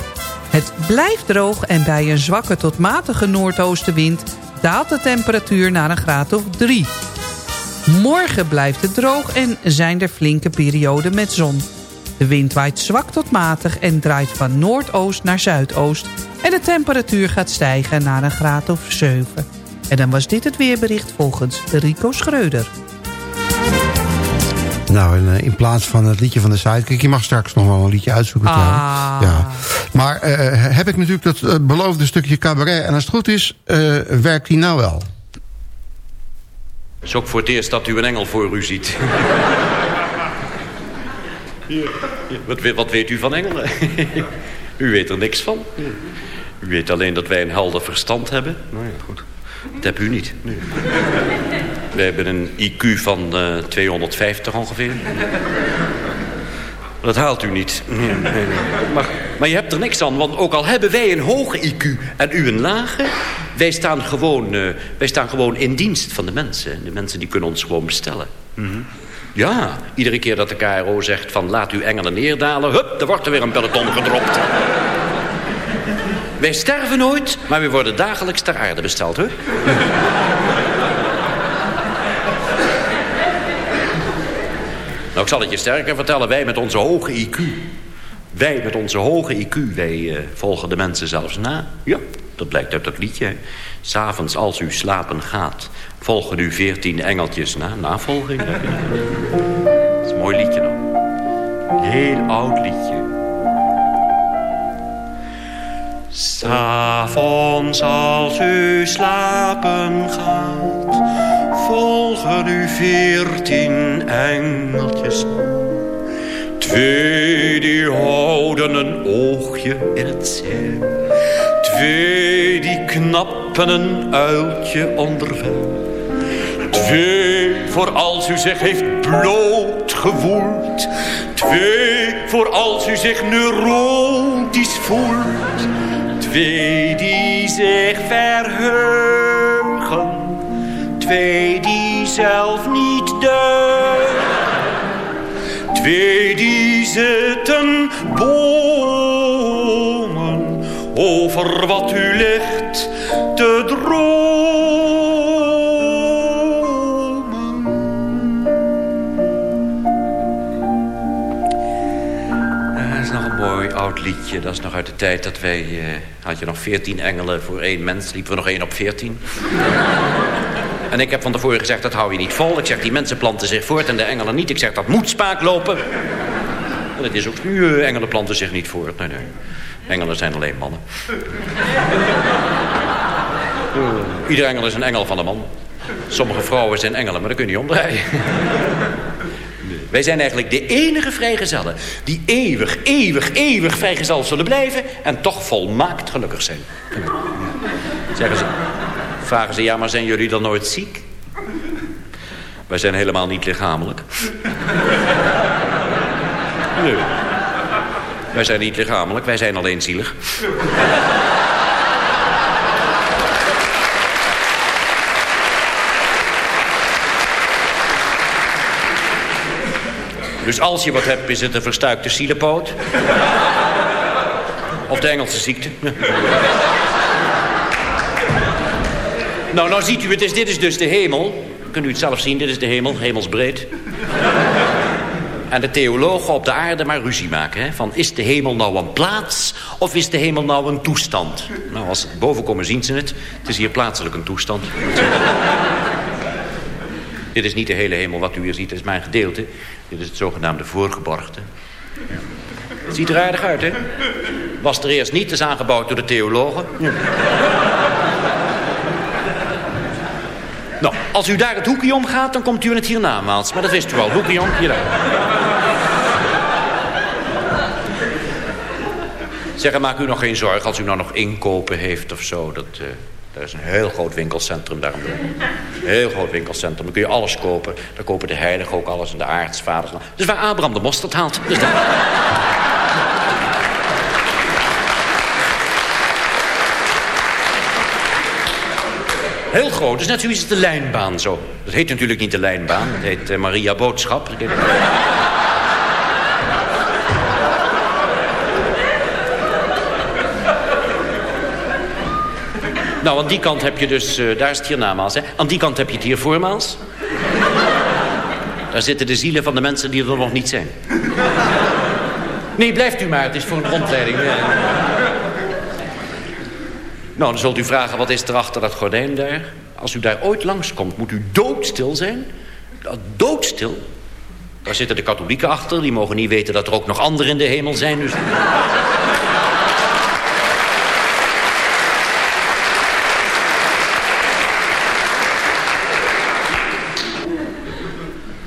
Speaker 6: Het blijft droog en bij een zwakke tot matige noordoostenwind daalt de temperatuur naar een graad of 3. Morgen blijft het droog en zijn er flinke perioden met zon. De wind waait zwak tot matig en draait van noordoost naar zuidoost... en de temperatuur gaat stijgen naar een graad of 7. En dan was dit het weerbericht volgens Rico Schreuder.
Speaker 5: Nou, in, in plaats van het liedje van de Sidekick... je mag straks nog wel een liedje uitzoeken.
Speaker 6: Ah.
Speaker 5: Ja. Maar uh, heb ik natuurlijk dat beloofde stukje cabaret... en als het goed is, uh, werkt die nou wel?
Speaker 12: Het is ook voor het eerst dat u een engel voor u ziet. Wat, wat, weet u van engelen? u weet er niks van. U weet alleen dat wij een helder verstand hebben. Nou ja, goed. Dat hebt u niet. Nee. Wij hebben een IQ van uh, eh, 250 ongeveer. Dat haalt u niet. Nee, nee, maar, maar, je hebt er niks aan, want ook al hebben wij een hoge IQ en u een lage... wij staan gewoon, uh, wij staan gewoon in dienst van de mensen. De mensen die kunnen ons gewoon bestellen. Mm -hmm. Ja, iedere keer dat de KRO zegt van laat uw engelen neerdalen... hup, er wordt er weer een peloton gedropt. Wij sterven nooit, maar we worden dagelijks ter aarde besteld, hè? Nou, ik zal het je sterker vertellen. Wij met onze hoge IQ. Wij met onze hoge IQ, wij uh, volgen de mensen zelfs na. Ja, dat blijkt uit dat liedje. S'avonds als u slapen gaat, volgen u veertien engeltjes na. Navolging. Dat is een mooi liedje dan. Heel oud liedje. S'avonds als u slapen gaat, volgen u veertien engeltjes. Twee die houden een oogje in het zeil. Twee die knappen een uiltje onderweg. Twee voor als u zich heeft bloot gevoeld. Twee voor als u zich neurotisch voelt. Twee die zich verheugen. Twee die zelf niet deugen. Twee die zitten bomen over wat u ligt te dromen. oud liedje. Dat is nog uit de tijd dat wij... Uh, had je nog veertien engelen voor één mens. Liepen we nog één op veertien. En ik heb van tevoren gezegd, dat hou je niet vol. Ik zeg, die mensen planten zich voort en de engelen niet. Ik zeg, dat moet spaak lopen. En het is ook nu, uh, engelen planten zich niet voort. Nee, nee. Engelen zijn alleen mannen. uh, ieder engel is een engel van de man. Sommige vrouwen zijn engelen, maar dat kun je niet omdraaien. Wij zijn eigenlijk de enige vrijgezellen... die eeuwig, eeuwig, eeuwig vrijgezel zullen blijven... en toch volmaakt gelukkig zijn. Zeggen ze, vragen ze, ja, maar zijn jullie dan nooit ziek? Wij zijn helemaal niet lichamelijk. Nee. Wij zijn niet lichamelijk, wij zijn alleen zielig. Dus als je wat hebt, is het een verstuikte zielepoot. of de Engelse ziekte. Nou, nou ziet u, het dit is dus de hemel. Kunt u het zelf zien, dit is de hemel, hemelsbreed. En de theologen op de aarde maar ruzie maken. Hè? Van is de hemel nou een plaats of is de hemel nou een toestand? Nou, als ze boven komen zien ze het. Het is hier plaatselijk een toestand. Dit is niet de hele hemel wat u hier ziet, het is mijn gedeelte. Dit is het zogenaamde voorgeborgte. Het ziet er aardig uit, hè? Was er eerst niet, is aangebouwd door de theologen. Nou, als u daar het hoekje om gaat, dan komt u in het hiernamaals. Maar dat wist u al, hoekje om, hier Zeg, maak u nog geen zorgen als u nou nog inkopen heeft of zo. Dat, uh, er is een heel groot winkelcentrum daar. Een heel groot winkelcentrum. Dan kun je alles kopen. Daar kopen de heiligen ook alles en de aartsvaders. Dus waar Abraham de mosterd haalt. Dus Heel groot. Dus net zoiets als de lijnbaan zo. Dat heet natuurlijk niet de lijnbaan. Dat heet uh, Maria Boodschap. Nou, aan die kant heb je dus... Uh, daar is het hier namaals, hè. Aan die kant heb je het hier voormaals. Daar zitten de zielen van de mensen die er nog niet zijn. Nee, blijft u maar. Het is voor een rondleiding. Nou, dan zult u vragen, wat is er achter dat gordijn daar? Als u daar ooit langskomt, moet u doodstil zijn. Doodstil. Daar zitten de katholieken achter. Die mogen niet weten dat er ook nog anderen in de hemel zijn. Dus...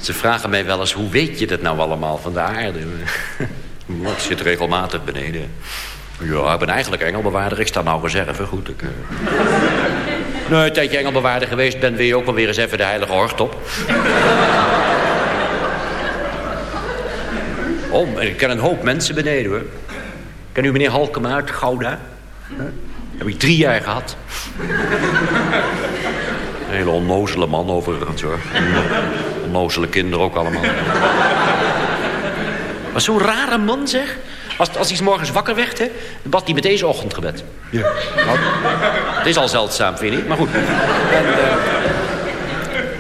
Speaker 12: Ze vragen mij wel eens, hoe weet je dat nou allemaal van de aarde? [laughs] ik zit regelmatig beneden. Ja, ik ben eigenlijk engelbewaarder. Ik sta nou reserve, goed. Ik, uh... nou, een tijdje engelbewaarder geweest ben... wil je ook wel weer eens even de heilige hort op. oh, ik ken een hoop mensen beneden, hoor. Ken u meneer Halkema uit Gouda? Heb ik drie jaar gehad. Een hele onnozele man overigens, hoor. Onnozele kinderen ook allemaal. Maar zo'n rare man, zeg. Als, als hij s morgens wakker werd, hè, bad hij met deze ochtendgebed. Ja. Nou, het is al zeldzaam, vind ik, maar goed. En, uh,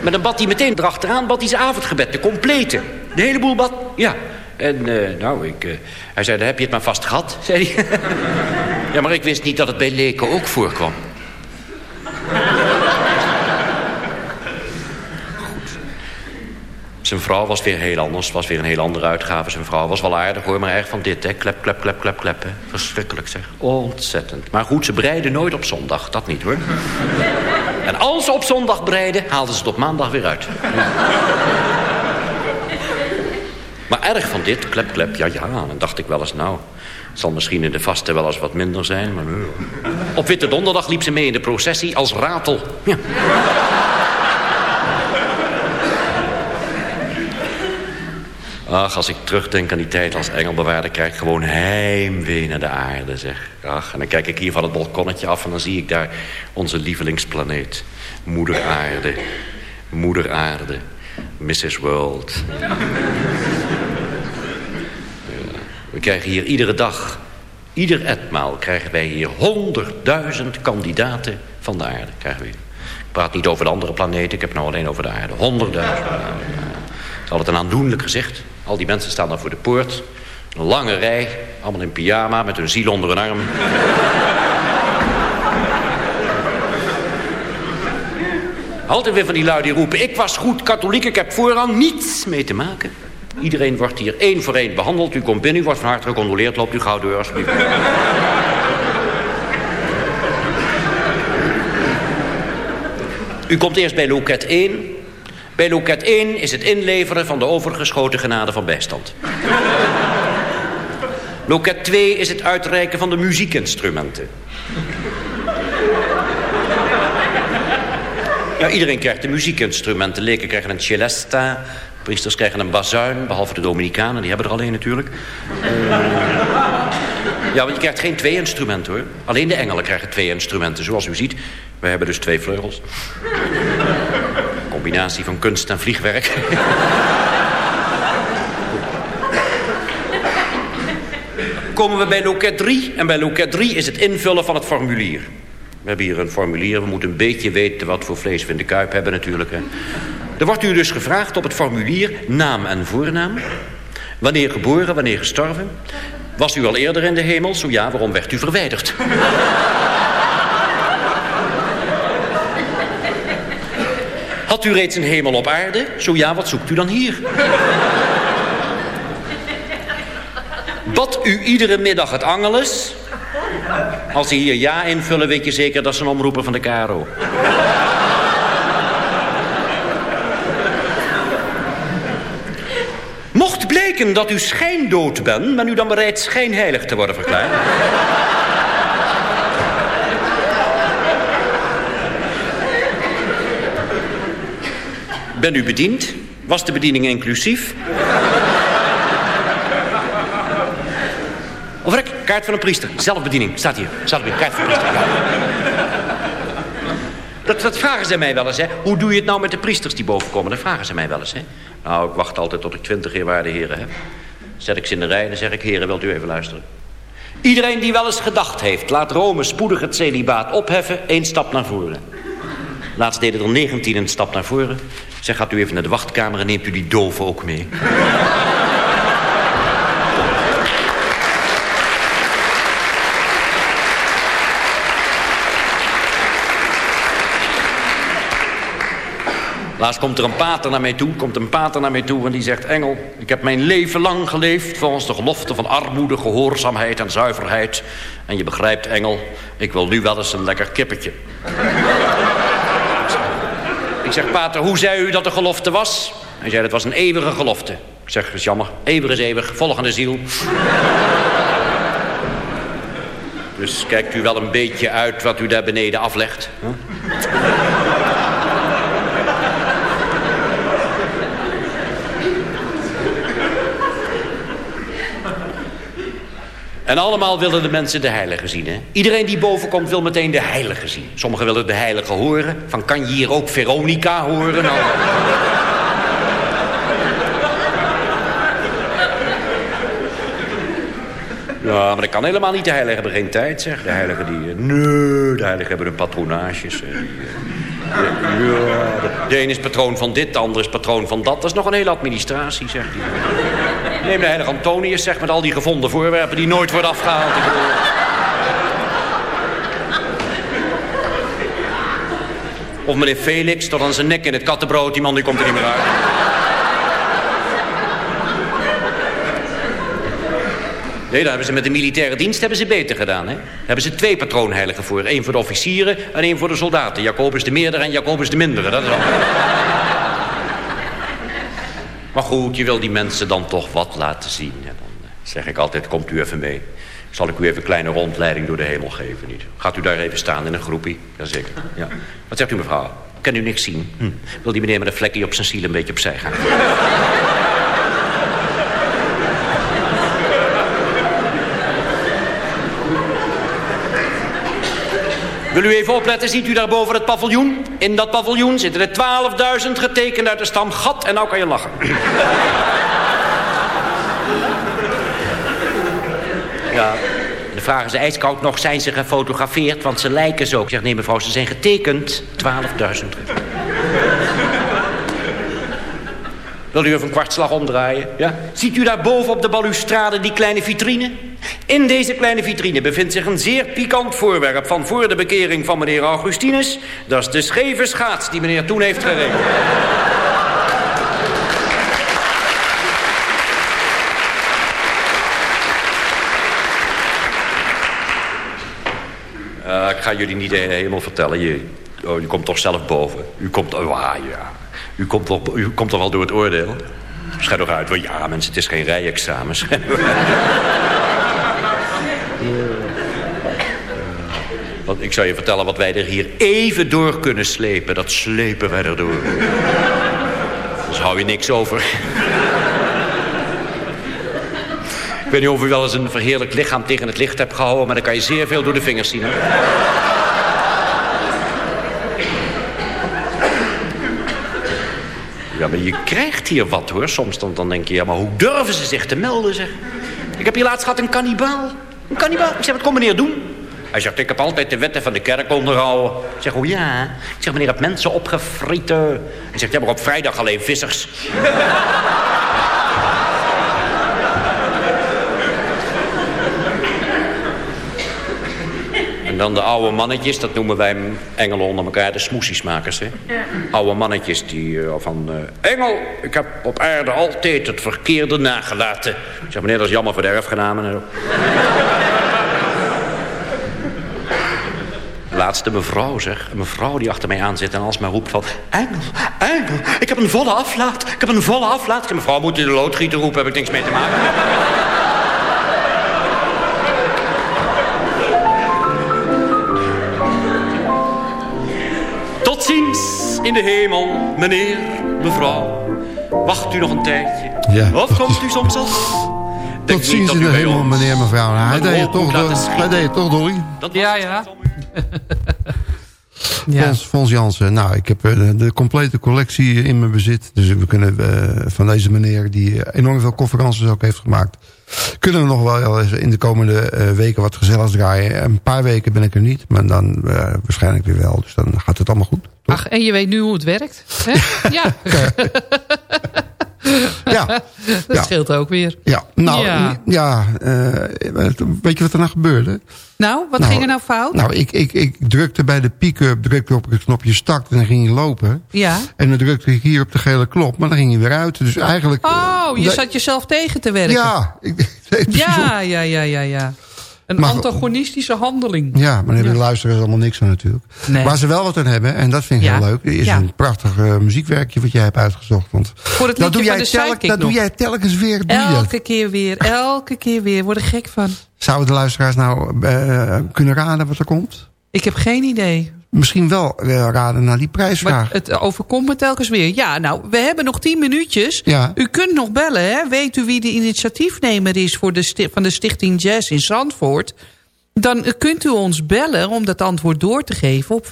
Speaker 12: maar dan bad hij meteen erachteraan, bad hij zijn avondgebed, de complete. De hele boel bad, ja. En uh, nou, ik, uh, hij zei, dan heb je het maar vast gehad, zei hij. [laughs] ja, maar ik wist niet dat het bij leken ook voorkwam. Zijn vrouw was weer heel anders. was weer een heel andere uitgave. Zijn vrouw was wel aardig hoor, maar erg van dit, hè. Klep, klep, klep, klep, klep, hè. Verschrikkelijk, zeg. Ontzettend. Maar goed, ze breiden nooit op zondag. Dat niet, hoor. [laughs] en als ze op zondag breiden, haalden ze het op maandag weer uit. maar erg van dit, klep, klep, ja, ja. Dan dacht ik wel eens, nou... Het zal misschien in de vaste wel eens wat minder zijn, maar... Nee. Op Witte Donderdag liep ze mee in de processie als ratel. Ja. Ach, als ik terugdenk aan die tijd als engelbewaarder... krijg ik gewoon heimwee naar de aarde, zeg. Ach, en dan kijk ik hier van het balkonnetje af... en dan zie ik daar onze lievelingsplaneet. Moeder aarde. Moeder aarde. Mrs. World. Ja. We krijgen hier iedere dag... ieder etmaal krijgen wij hier honderdduizend kandidaten van de aarde. Krijgen we. Ik praat niet over de andere planeten, ik heb het nou alleen over de aarde. Honderdduizend. Het is altijd een aandoenlijk gezicht. Al die mensen staan dan voor de poort. Een lange rij, allemaal in pyjama, met hun ziel onder hun arm. Altijd weer van die lui die roepen... ik was goed katholiek, ik heb voorrang niets mee te maken. Iedereen wordt hier één voor één behandeld. U komt binnen, u wordt van harte gecondoleerd. Loopt u gauw door, alsjeblieft. U komt eerst bij loket 1. Bij loket 1 is het inleveren van de overgeschoten genade van bijstand. loket 2 is het uitreiken van de muziekinstrumenten. Ja, iedereen krijgt de muziekinstrumenten. Leken krijgen een celesta, priesters krijgen een bazuin... behalve de Dominicanen, die hebben er alleen natuurlijk. Uh... Ja, want je krijgt geen twee instrumenten, hoor. Alleen de engelen krijgen twee instrumenten. Zoals u ziet, wij hebben dus twee vleugels combinatie van kunst en vliegwerk. [laughs] komen we bij loket 3. En bij loket 3 is het invullen van het formulier. We hebben hier een formulier. We moeten een beetje weten wat voor vlees we in de kuip hebben natuurlijk. Hè. Er wordt u dus gevraagd op het formulier naam en voornaam. Wanneer geboren, wanneer gestorven. Was u al eerder in de hemel? Zo ja, waarom werd u verwijderd? U reeds een hemel op aarde? Zo ja, wat zoekt u dan hier? Bad u iedere middag het angeles? Als ze hier ja invullen, weet je zeker dat ze een omroeper van de KRO. Mocht blijken dat u schijndood bent, ben u dan bereid schijnheilig te worden verklaard? Ben u bediend? Was de bediening inclusief? Of rek, kaart van een priester. Zelfbediening, staat hier. Zelfbediening, kaart van een priester. Dat, vragen ze mij wel eens, hè. Hoe doe je het nou met de priesters die boven komen? Dat vragen ze mij wel eens, hè. Nou, ik wacht altijd tot ik twintig eerwaarde heren heb. Zet ik ze in de rij en dan zeg ik... Heren, wilt u even luisteren? Iedereen die wel eens gedacht heeft... laat Rome spoedig het celibaat opheffen... één stap naar voren. Laatst deden er 19 een stap naar voren. Zeg, gaat u even naar de wachtkamer en neemt u die dove ook mee. Laatst komt er een pater naar mij toe, komt een pater naar mij toe en die zegt... Engel, ik heb mijn leven lang geleefd volgens de gelofte van armoede, gehoorzaamheid en zuiverheid. En je begrijpt, Engel, ik wil nu wel eens een lekker kippetje. Ik zeg, pater, hoe zei u dat de gelofte was? Hij zei, dat was een eeuwige gelofte. Ik zeg, dat is jammer. Eeuwig is eeuwig. Volgende ziel. [laughs] dus kijkt u wel een beetje uit wat u daar beneden aflegt. Huh? En allemaal willen de mensen de heilige zien. Hè? Iedereen die boven komt wil meteen de heilige zien. Sommigen willen de heilige horen. Van kan je hier ook Veronica horen? Nou. Ja, maar dat kan helemaal niet. De heiligen hebben geen tijd, zeg. De heiligen die... Nee, de heiligen hebben hun patronages. Ja, de, een is patroon van dit, de ander is patroon van dat. Dat is nog een hele administratie, zeg. Die. Neem de heilige Antonius, zeg, met al die gevonden voorwerpen... die nooit worden afgehaald. Of meneer Felix, tot aan zijn nek in het kattenbrood. Die man die komt er niet meer uit. Nee, daar hebben ze met de militaire dienst hebben ze beter gedaan. Hè? Daar hebben ze twee patroonheiligen voor. Eén voor de officieren en één voor de soldaten. Jacobus de meerdere en Jacobus de mindere. Dat is al. [laughs] maar goed, je wil die mensen dan toch wat laten zien. En dan eh, zeg ik altijd, komt u even mee. Zal ik u even een kleine rondleiding door de hemel geven, niet? Gaat u daar even staan in een groepie? Jazeker, ja. Wat zegt u mevrouw? Kan u niks zien? Hm. Wil die meneer met een vlekje op zijn ziel een beetje opzij gaan? Wil u even opletten, ziet u daar boven het paviljoen? In dat paviljoen zitten er 12.000 getekend uit de stam gat en nou kan je lachen. ja, de vraag is ijskoud nog, zijn ze gefotografeerd? Want ze lijken zo. Ik zeg, nee mevrouw, ze zijn getekend. 12.000. Wil u even een kwartslag omdraaien? Ja? Ziet u daar boven op de balustrade die kleine vitrine? In deze kleine vitrine bevindt zich een zeer pikant voorwerp... van voor de bekering van meneer Augustinus. Dat is de scheve schaats die meneer toen heeft gereden. Eh, ik ga jullie niet helemaal vertellen. Je, oh, je komt toch zelf boven. U komt, oh, ja. u, komt toch, u komt toch wel door het oordeel? Schijt toch uit. Ja, mensen, het is geen rijexamen. [laughs] Want ik zou je vertellen wat wij er hier even door kunnen slepen. Dat slepen wij erdoor. Dus hou je niks over. Ik weet niet of u wel eens een verheerlijk lichaam tegen het licht hebt gehouden... maar dan kan je zeer veel door de vingers zien. Hè? Ja, maar je krijgt hier wat, hoor. Soms dan, dan denk je, ja, maar hoe durven ze zich te melden, zeg. Ik heb hier laatst gehad een kannibaal. Een kannibaal. Ik zeg, wat kom meneer doen? Hij zegt, ik heb altijd de wetten van de kerk onderhouden. Ik zeg, oh ja. Ik zeg, meneer, heb mensen opgefrieten. Hij zegt, ja, maar op vrijdag alleen vissers. [laughs] En dan de oude mannetjes, dat noemen wij engelen onder elkaar, de smoesiesmakers. Hè? Oude mannetjes die eh, van... eh, Engel, ik heb op aarde altijd het verkeerde nagelaten. Ik zeg, meneer, dat is jammer voor de erfgenamen. en zo. Laatste mevrouw, zeg. Een mevrouw die achter mij aan zit en alsmaar roept van... Engel, engel, ik heb een volle aflaat. Ik heb een volle aflaat. Mevrouw, moet u de loodgieter roepen? Heb ik niks mee te maken. Tot ziens in de hemel, meneer, mevrouw. Wacht u nog een tijdje.
Speaker 5: Ja,
Speaker 12: of komt u soms al?
Speaker 5: Tot ziens
Speaker 12: dat
Speaker 5: in de hemel,
Speaker 12: ons
Speaker 5: meneer, mevrouw. Nou, hij deed het toch,
Speaker 12: schieten.
Speaker 5: Hij deed het toch, Dolly?
Speaker 12: Dat
Speaker 6: Ja, [laughs] ja.
Speaker 5: Fons, Fons Jansen. Nou, ik heb eh, de, de complete collectie in mijn bezit. Dus we kunnen eh, van deze meneer, die eh, enorm veel conferences ook heeft gemaakt... kunnen we nog wel eens in de komende eh, weken wat gezelligs draaien. Een paar weken ben ik er niet, maar dan waarschijnlijk weer wel. Dus dan gaat het allemaal goed.
Speaker 6: Ach, en je weet nu hoe het werkt. Hè? [laughs] Ja. [laughs] [laughs]
Speaker 5: Ja.
Speaker 6: Dat
Speaker 5: Ja.
Speaker 6: scheelt ook weer.
Speaker 5: Ja, nou,
Speaker 6: Ja.
Speaker 5: ja, eh, weet je wat er nou gebeurde?
Speaker 6: Nou, wat
Speaker 5: Nou,
Speaker 6: ging er nou fout?
Speaker 5: Nou, ik, ik, ik drukte bij de pick-up, drukte op het knopje start en dan ging hij lopen.
Speaker 6: Ja.
Speaker 5: En dan drukte ik hier op de gele knop, maar dan ging hij weer uit. Dus eigenlijk...
Speaker 6: Oh, je
Speaker 5: Nee.
Speaker 6: zat jezelf tegen te werken.
Speaker 5: Ja, ik, [laughs]
Speaker 6: Ja, ja, ja, ja, ja. Een antagonistische handeling.
Speaker 5: Ja, maar daar hebben de luisteraars allemaal niks aan natuurlijk.
Speaker 6: Nee.
Speaker 5: Waar ze wel wat aan hebben, en dat vind ik heel leuk... is een prachtig eh, muziekwerkje wat jij hebt uitgezocht. Want
Speaker 6: Voor het
Speaker 5: dat doe, jij telk- dat doe jij telkens weer.
Speaker 6: Elke keer weer, elke keer weer. Word er gek van.
Speaker 5: Zouden de luisteraars nou eh, kunnen raden wat er komt?
Speaker 6: Ik heb geen idee.
Speaker 5: Misschien wel eh, raden naar die
Speaker 6: Maar
Speaker 5: prijsvraag.
Speaker 6: het overkomt me telkens weer. Ja, nou, we hebben nog tien minuutjes.
Speaker 5: Ja.
Speaker 6: U kunt nog bellen, hè? Weet u wie de initiatiefnemer is voor de van de Stichting Jazz in Zandvoort? Dan eh, kunt u ons bellen om dat antwoord door te geven op 5730393.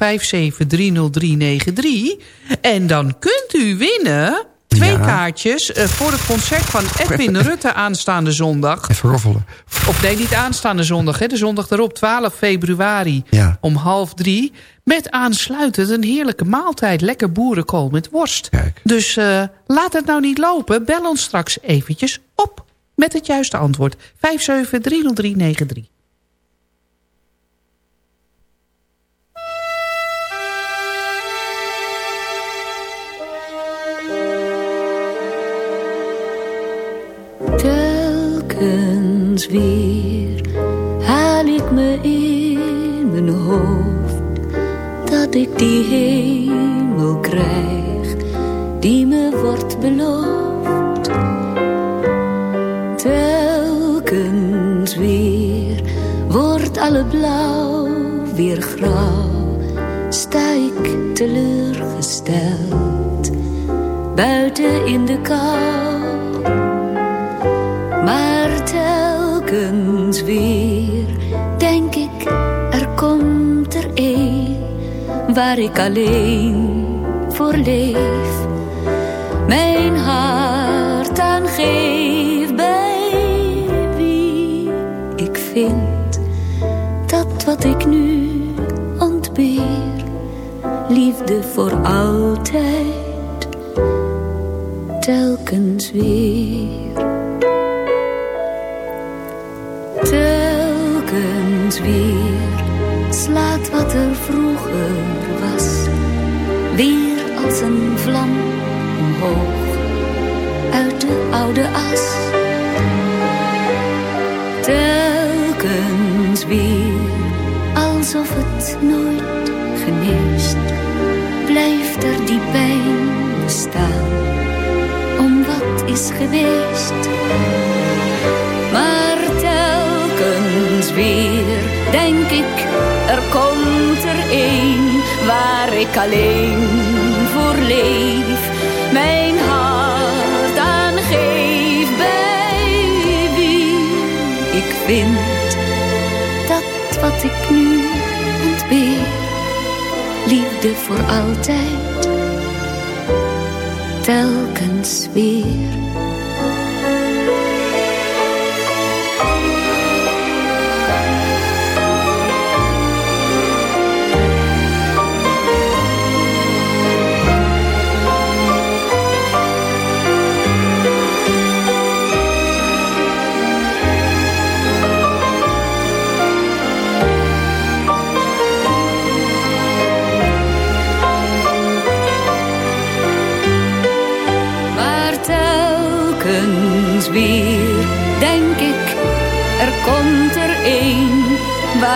Speaker 6: En dan kunt u winnen twee
Speaker 5: Ja.
Speaker 6: kaartjes eh, voor het concert van Edwin [laughs] Rutte aanstaande zondag.
Speaker 5: Even roffelen.
Speaker 6: Of nee, niet aanstaande zondag. Hè, de zondag erop, 12 februari
Speaker 5: Ja.
Speaker 6: om half drie. Met aansluitend een heerlijke maaltijd. Lekker boerenkool met worst.
Speaker 5: Kijk.
Speaker 6: Dus eh, laat het nou niet lopen. Bel ons straks eventjes op met het juiste antwoord. 5730393.
Speaker 13: Weer haal ik me in mijn hoofd dat ik die hemel krijg die me wordt beloofd. Telkens weer wordt alle blauw weer grauw, sta ik teleurgesteld buiten in de kou. Telkens weer denk ik, er komt er een waar ik alleen voor leef. Mijn hart aan geef bij wie ik vind dat wat ik nu ontbeer, liefde voor altijd, telkens weer. Weer. Slaat wat er vroeger was, weer als een vlam omhoog. Uit de oude as. Telkens weer, alsof het nooit geneest, blijft er die pijn bestaan, om wat is geweest. Maar telkens weer denk ik, er komt er een waar ik alleen voor leef. Mijn hart aan geef bij wie ik vind dat wat ik nu ontbeer, liefde voor altijd, telkens weer.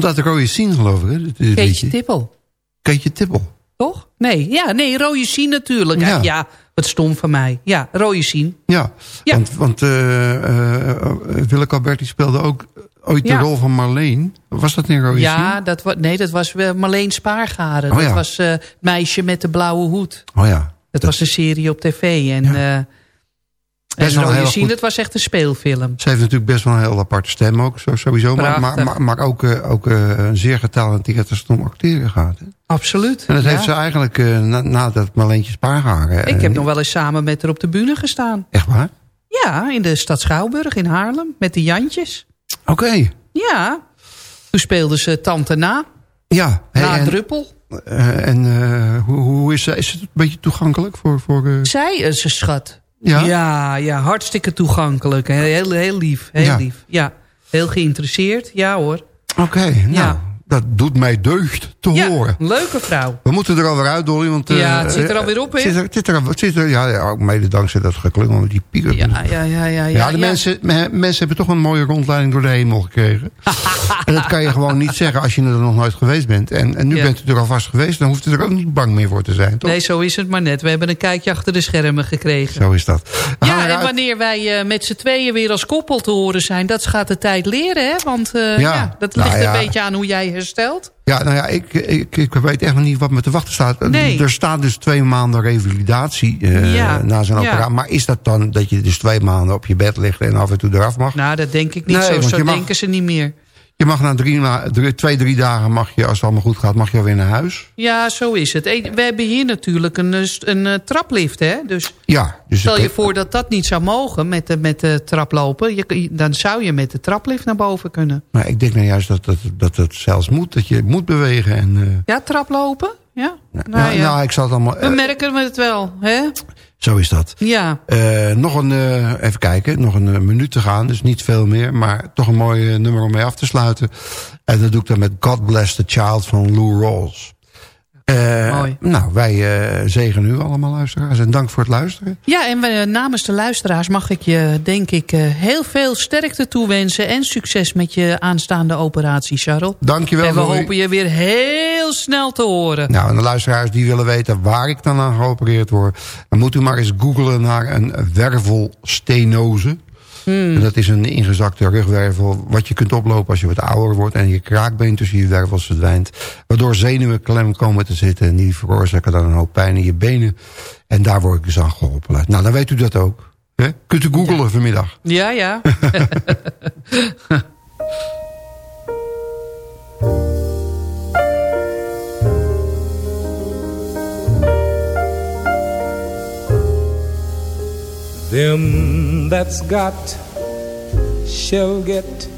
Speaker 5: Komt uit de rode scene geloof ik. Hè?
Speaker 6: Keetje. Tippel,
Speaker 5: Keetje Tippel.
Speaker 6: toch? Nee, ja, nee, rode zien natuurlijk. Ja.
Speaker 5: Ja.
Speaker 6: wat stom van mij. Ja, rode zien.
Speaker 5: Ja,
Speaker 6: Ja.
Speaker 5: want, want eh eh, eh, Willeke Alberti speelde ook ooit
Speaker 6: Ja.
Speaker 5: de rol van Marleen. Was dat in rode
Speaker 6: Ja,
Speaker 5: scene?
Speaker 6: dat was, nee, dat was Marleen Spaargaren.
Speaker 5: Oh,
Speaker 6: dat was het meisje met de blauwe hoed.
Speaker 5: Oh ja.
Speaker 6: Dat, was een serie op tv. En,
Speaker 5: Best
Speaker 6: en Rode
Speaker 5: heel
Speaker 6: zien, dat was echt een speelfilm.
Speaker 5: Ze heeft natuurlijk best wel een heel aparte stem ook, zo- sowieso. Maar, maar, maar, ook, eh, ook eh, een zeer getalenteerd als het om acteren gaat. Hè?
Speaker 6: Absoluut.
Speaker 5: En dat
Speaker 6: ja.
Speaker 5: heeft ze eigenlijk eh, na, nadat Marleentje Spaargaren...
Speaker 6: Ik heb nog wel eens samen met haar op de bühne gestaan.
Speaker 5: Echt waar?
Speaker 6: Ja, in de stad Schouwburg in Haarlem. Met de Jantjes.
Speaker 5: Oké.
Speaker 6: Ja. Toen speelde ze Tante Na.
Speaker 5: Ja.
Speaker 6: Na druppel.
Speaker 5: en hoe, hoe, is, is het een beetje toegankelijk voor... voor
Speaker 6: Zij is een schat.
Speaker 5: Ja?
Speaker 6: Ja, ja hartstikke toegankelijk. Heel, heel lief. Heel lief. Ja. Heel geïnteresseerd. Ja hoor.
Speaker 5: Oké, nou, ja dat doet mij deugd te
Speaker 6: ja,
Speaker 5: horen.
Speaker 6: leuke vrouw.
Speaker 5: We moeten er alweer uit, Dolly. Want,
Speaker 6: ja, het zit er alweer op, hè?
Speaker 5: Zit er, zit er, zit er, ja, ook mede dankzij dat geklungel met die pieken.
Speaker 6: Ja, ja, ja. Ja,
Speaker 5: ja, de Mensen, mensen hebben toch een mooie rondleiding door de hemel gekregen. [laughs] en dat kan je gewoon niet zeggen als je er nog nooit geweest bent. En, en nu bent u er alvast geweest, dan hoeft u er ook niet bang meer voor te zijn, toch?
Speaker 6: Nee, zo is het maar net. We hebben een kijkje achter de schermen gekregen.
Speaker 5: Zo is dat.
Speaker 6: ja, en wanneer wij uh, met z'n tweeën weer als koppel te horen zijn... dat gaat de tijd leren, hè? Want uh, ja. dat ligt nou, een beetje aan hoe jij
Speaker 5: Ja, nou ja, ik, ik, ik weet echt nog niet wat me te wachten staat.
Speaker 6: Nee.
Speaker 5: Er staat dus twee maanden revalidatie uh,
Speaker 6: ja.
Speaker 5: na zo'n operatie. Ja. Maar is dat dan dat je dus twee maanden op je bed ligt en af en toe eraf mag?
Speaker 6: Nou, dat denk ik niet nee, zo. Zo denken mag, ze niet meer.
Speaker 5: Je mag na drie, drie, twee, drie dagen, mag je, als het allemaal goed gaat, mag je alweer naar huis.
Speaker 6: Ja, zo is het. We hebben hier natuurlijk een, een, een traplift, hè? Dus,
Speaker 5: ja, dus
Speaker 6: stel je voor dat dat niet zou mogen met de, met de traplopen. Je, dan zou je met de traplift naar boven kunnen.
Speaker 5: Maar ik denk nou juist dat, dat, dat het zelfs moet, dat je moet bewegen. En, uh...
Speaker 6: Ja, traplopen? Ja?
Speaker 5: Nou, nou, ja. nou, ik zal het allemaal...
Speaker 6: We uh, merken het wel, hè?
Speaker 5: Zo is dat.
Speaker 6: Ja.
Speaker 5: Uh, nog een, uh, even kijken, nog een minuut te gaan. Dus niet veel meer, maar toch een mooi nummer om mee af te sluiten. En dat doe ik dan met God Bless the Child van Lou Rawls. Uh. Nou, wij uh, zegen u allemaal luisteraars. En dank voor het luisteren.
Speaker 6: Ja, en uh, namens de luisteraars mag ik je, denk ik, heel veel sterkte toewensen. En succes met je aanstaande operatie, Charles.
Speaker 5: Dank je wel.
Speaker 6: En we hopen je weer heel snel te horen.
Speaker 5: Nou, en de luisteraars die willen weten waar ik dan aan geopereerd word. Dan moet u maar eens googlen naar een wervelstenose.
Speaker 6: Hmm.
Speaker 5: En dat is een ingezakte rugwervel wat je kunt oplopen als je wat ouder wordt... en je kraakbeen tussen je wervels verdwijnt. Waardoor zenuwen klem komen te zitten en die veroorzaken dan een hoop pijn in je benen. En daar word ik dus aan geholpen. Nou, dan weet u dat ook. He? Kunt u googlen
Speaker 6: ja.
Speaker 5: vanmiddag.
Speaker 6: Ja, ja. [laughs]
Speaker 8: Them that's got shall get,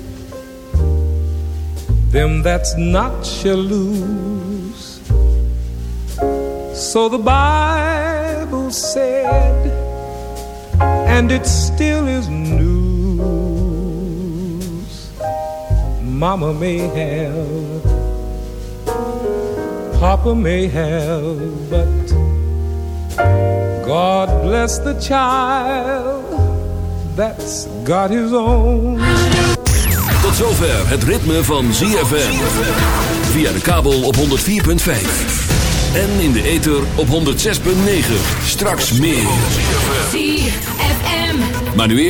Speaker 8: them that's not shall lose. So the Bible said, and it still is news. Mama may have, Papa may have, but God bless the child that's got his own.
Speaker 2: Tot zover het ritme van ZFM. Via de kabel op 104.5. En in de ether op 106.9. Straks meer.
Speaker 13: ZFM.
Speaker 2: Maar nu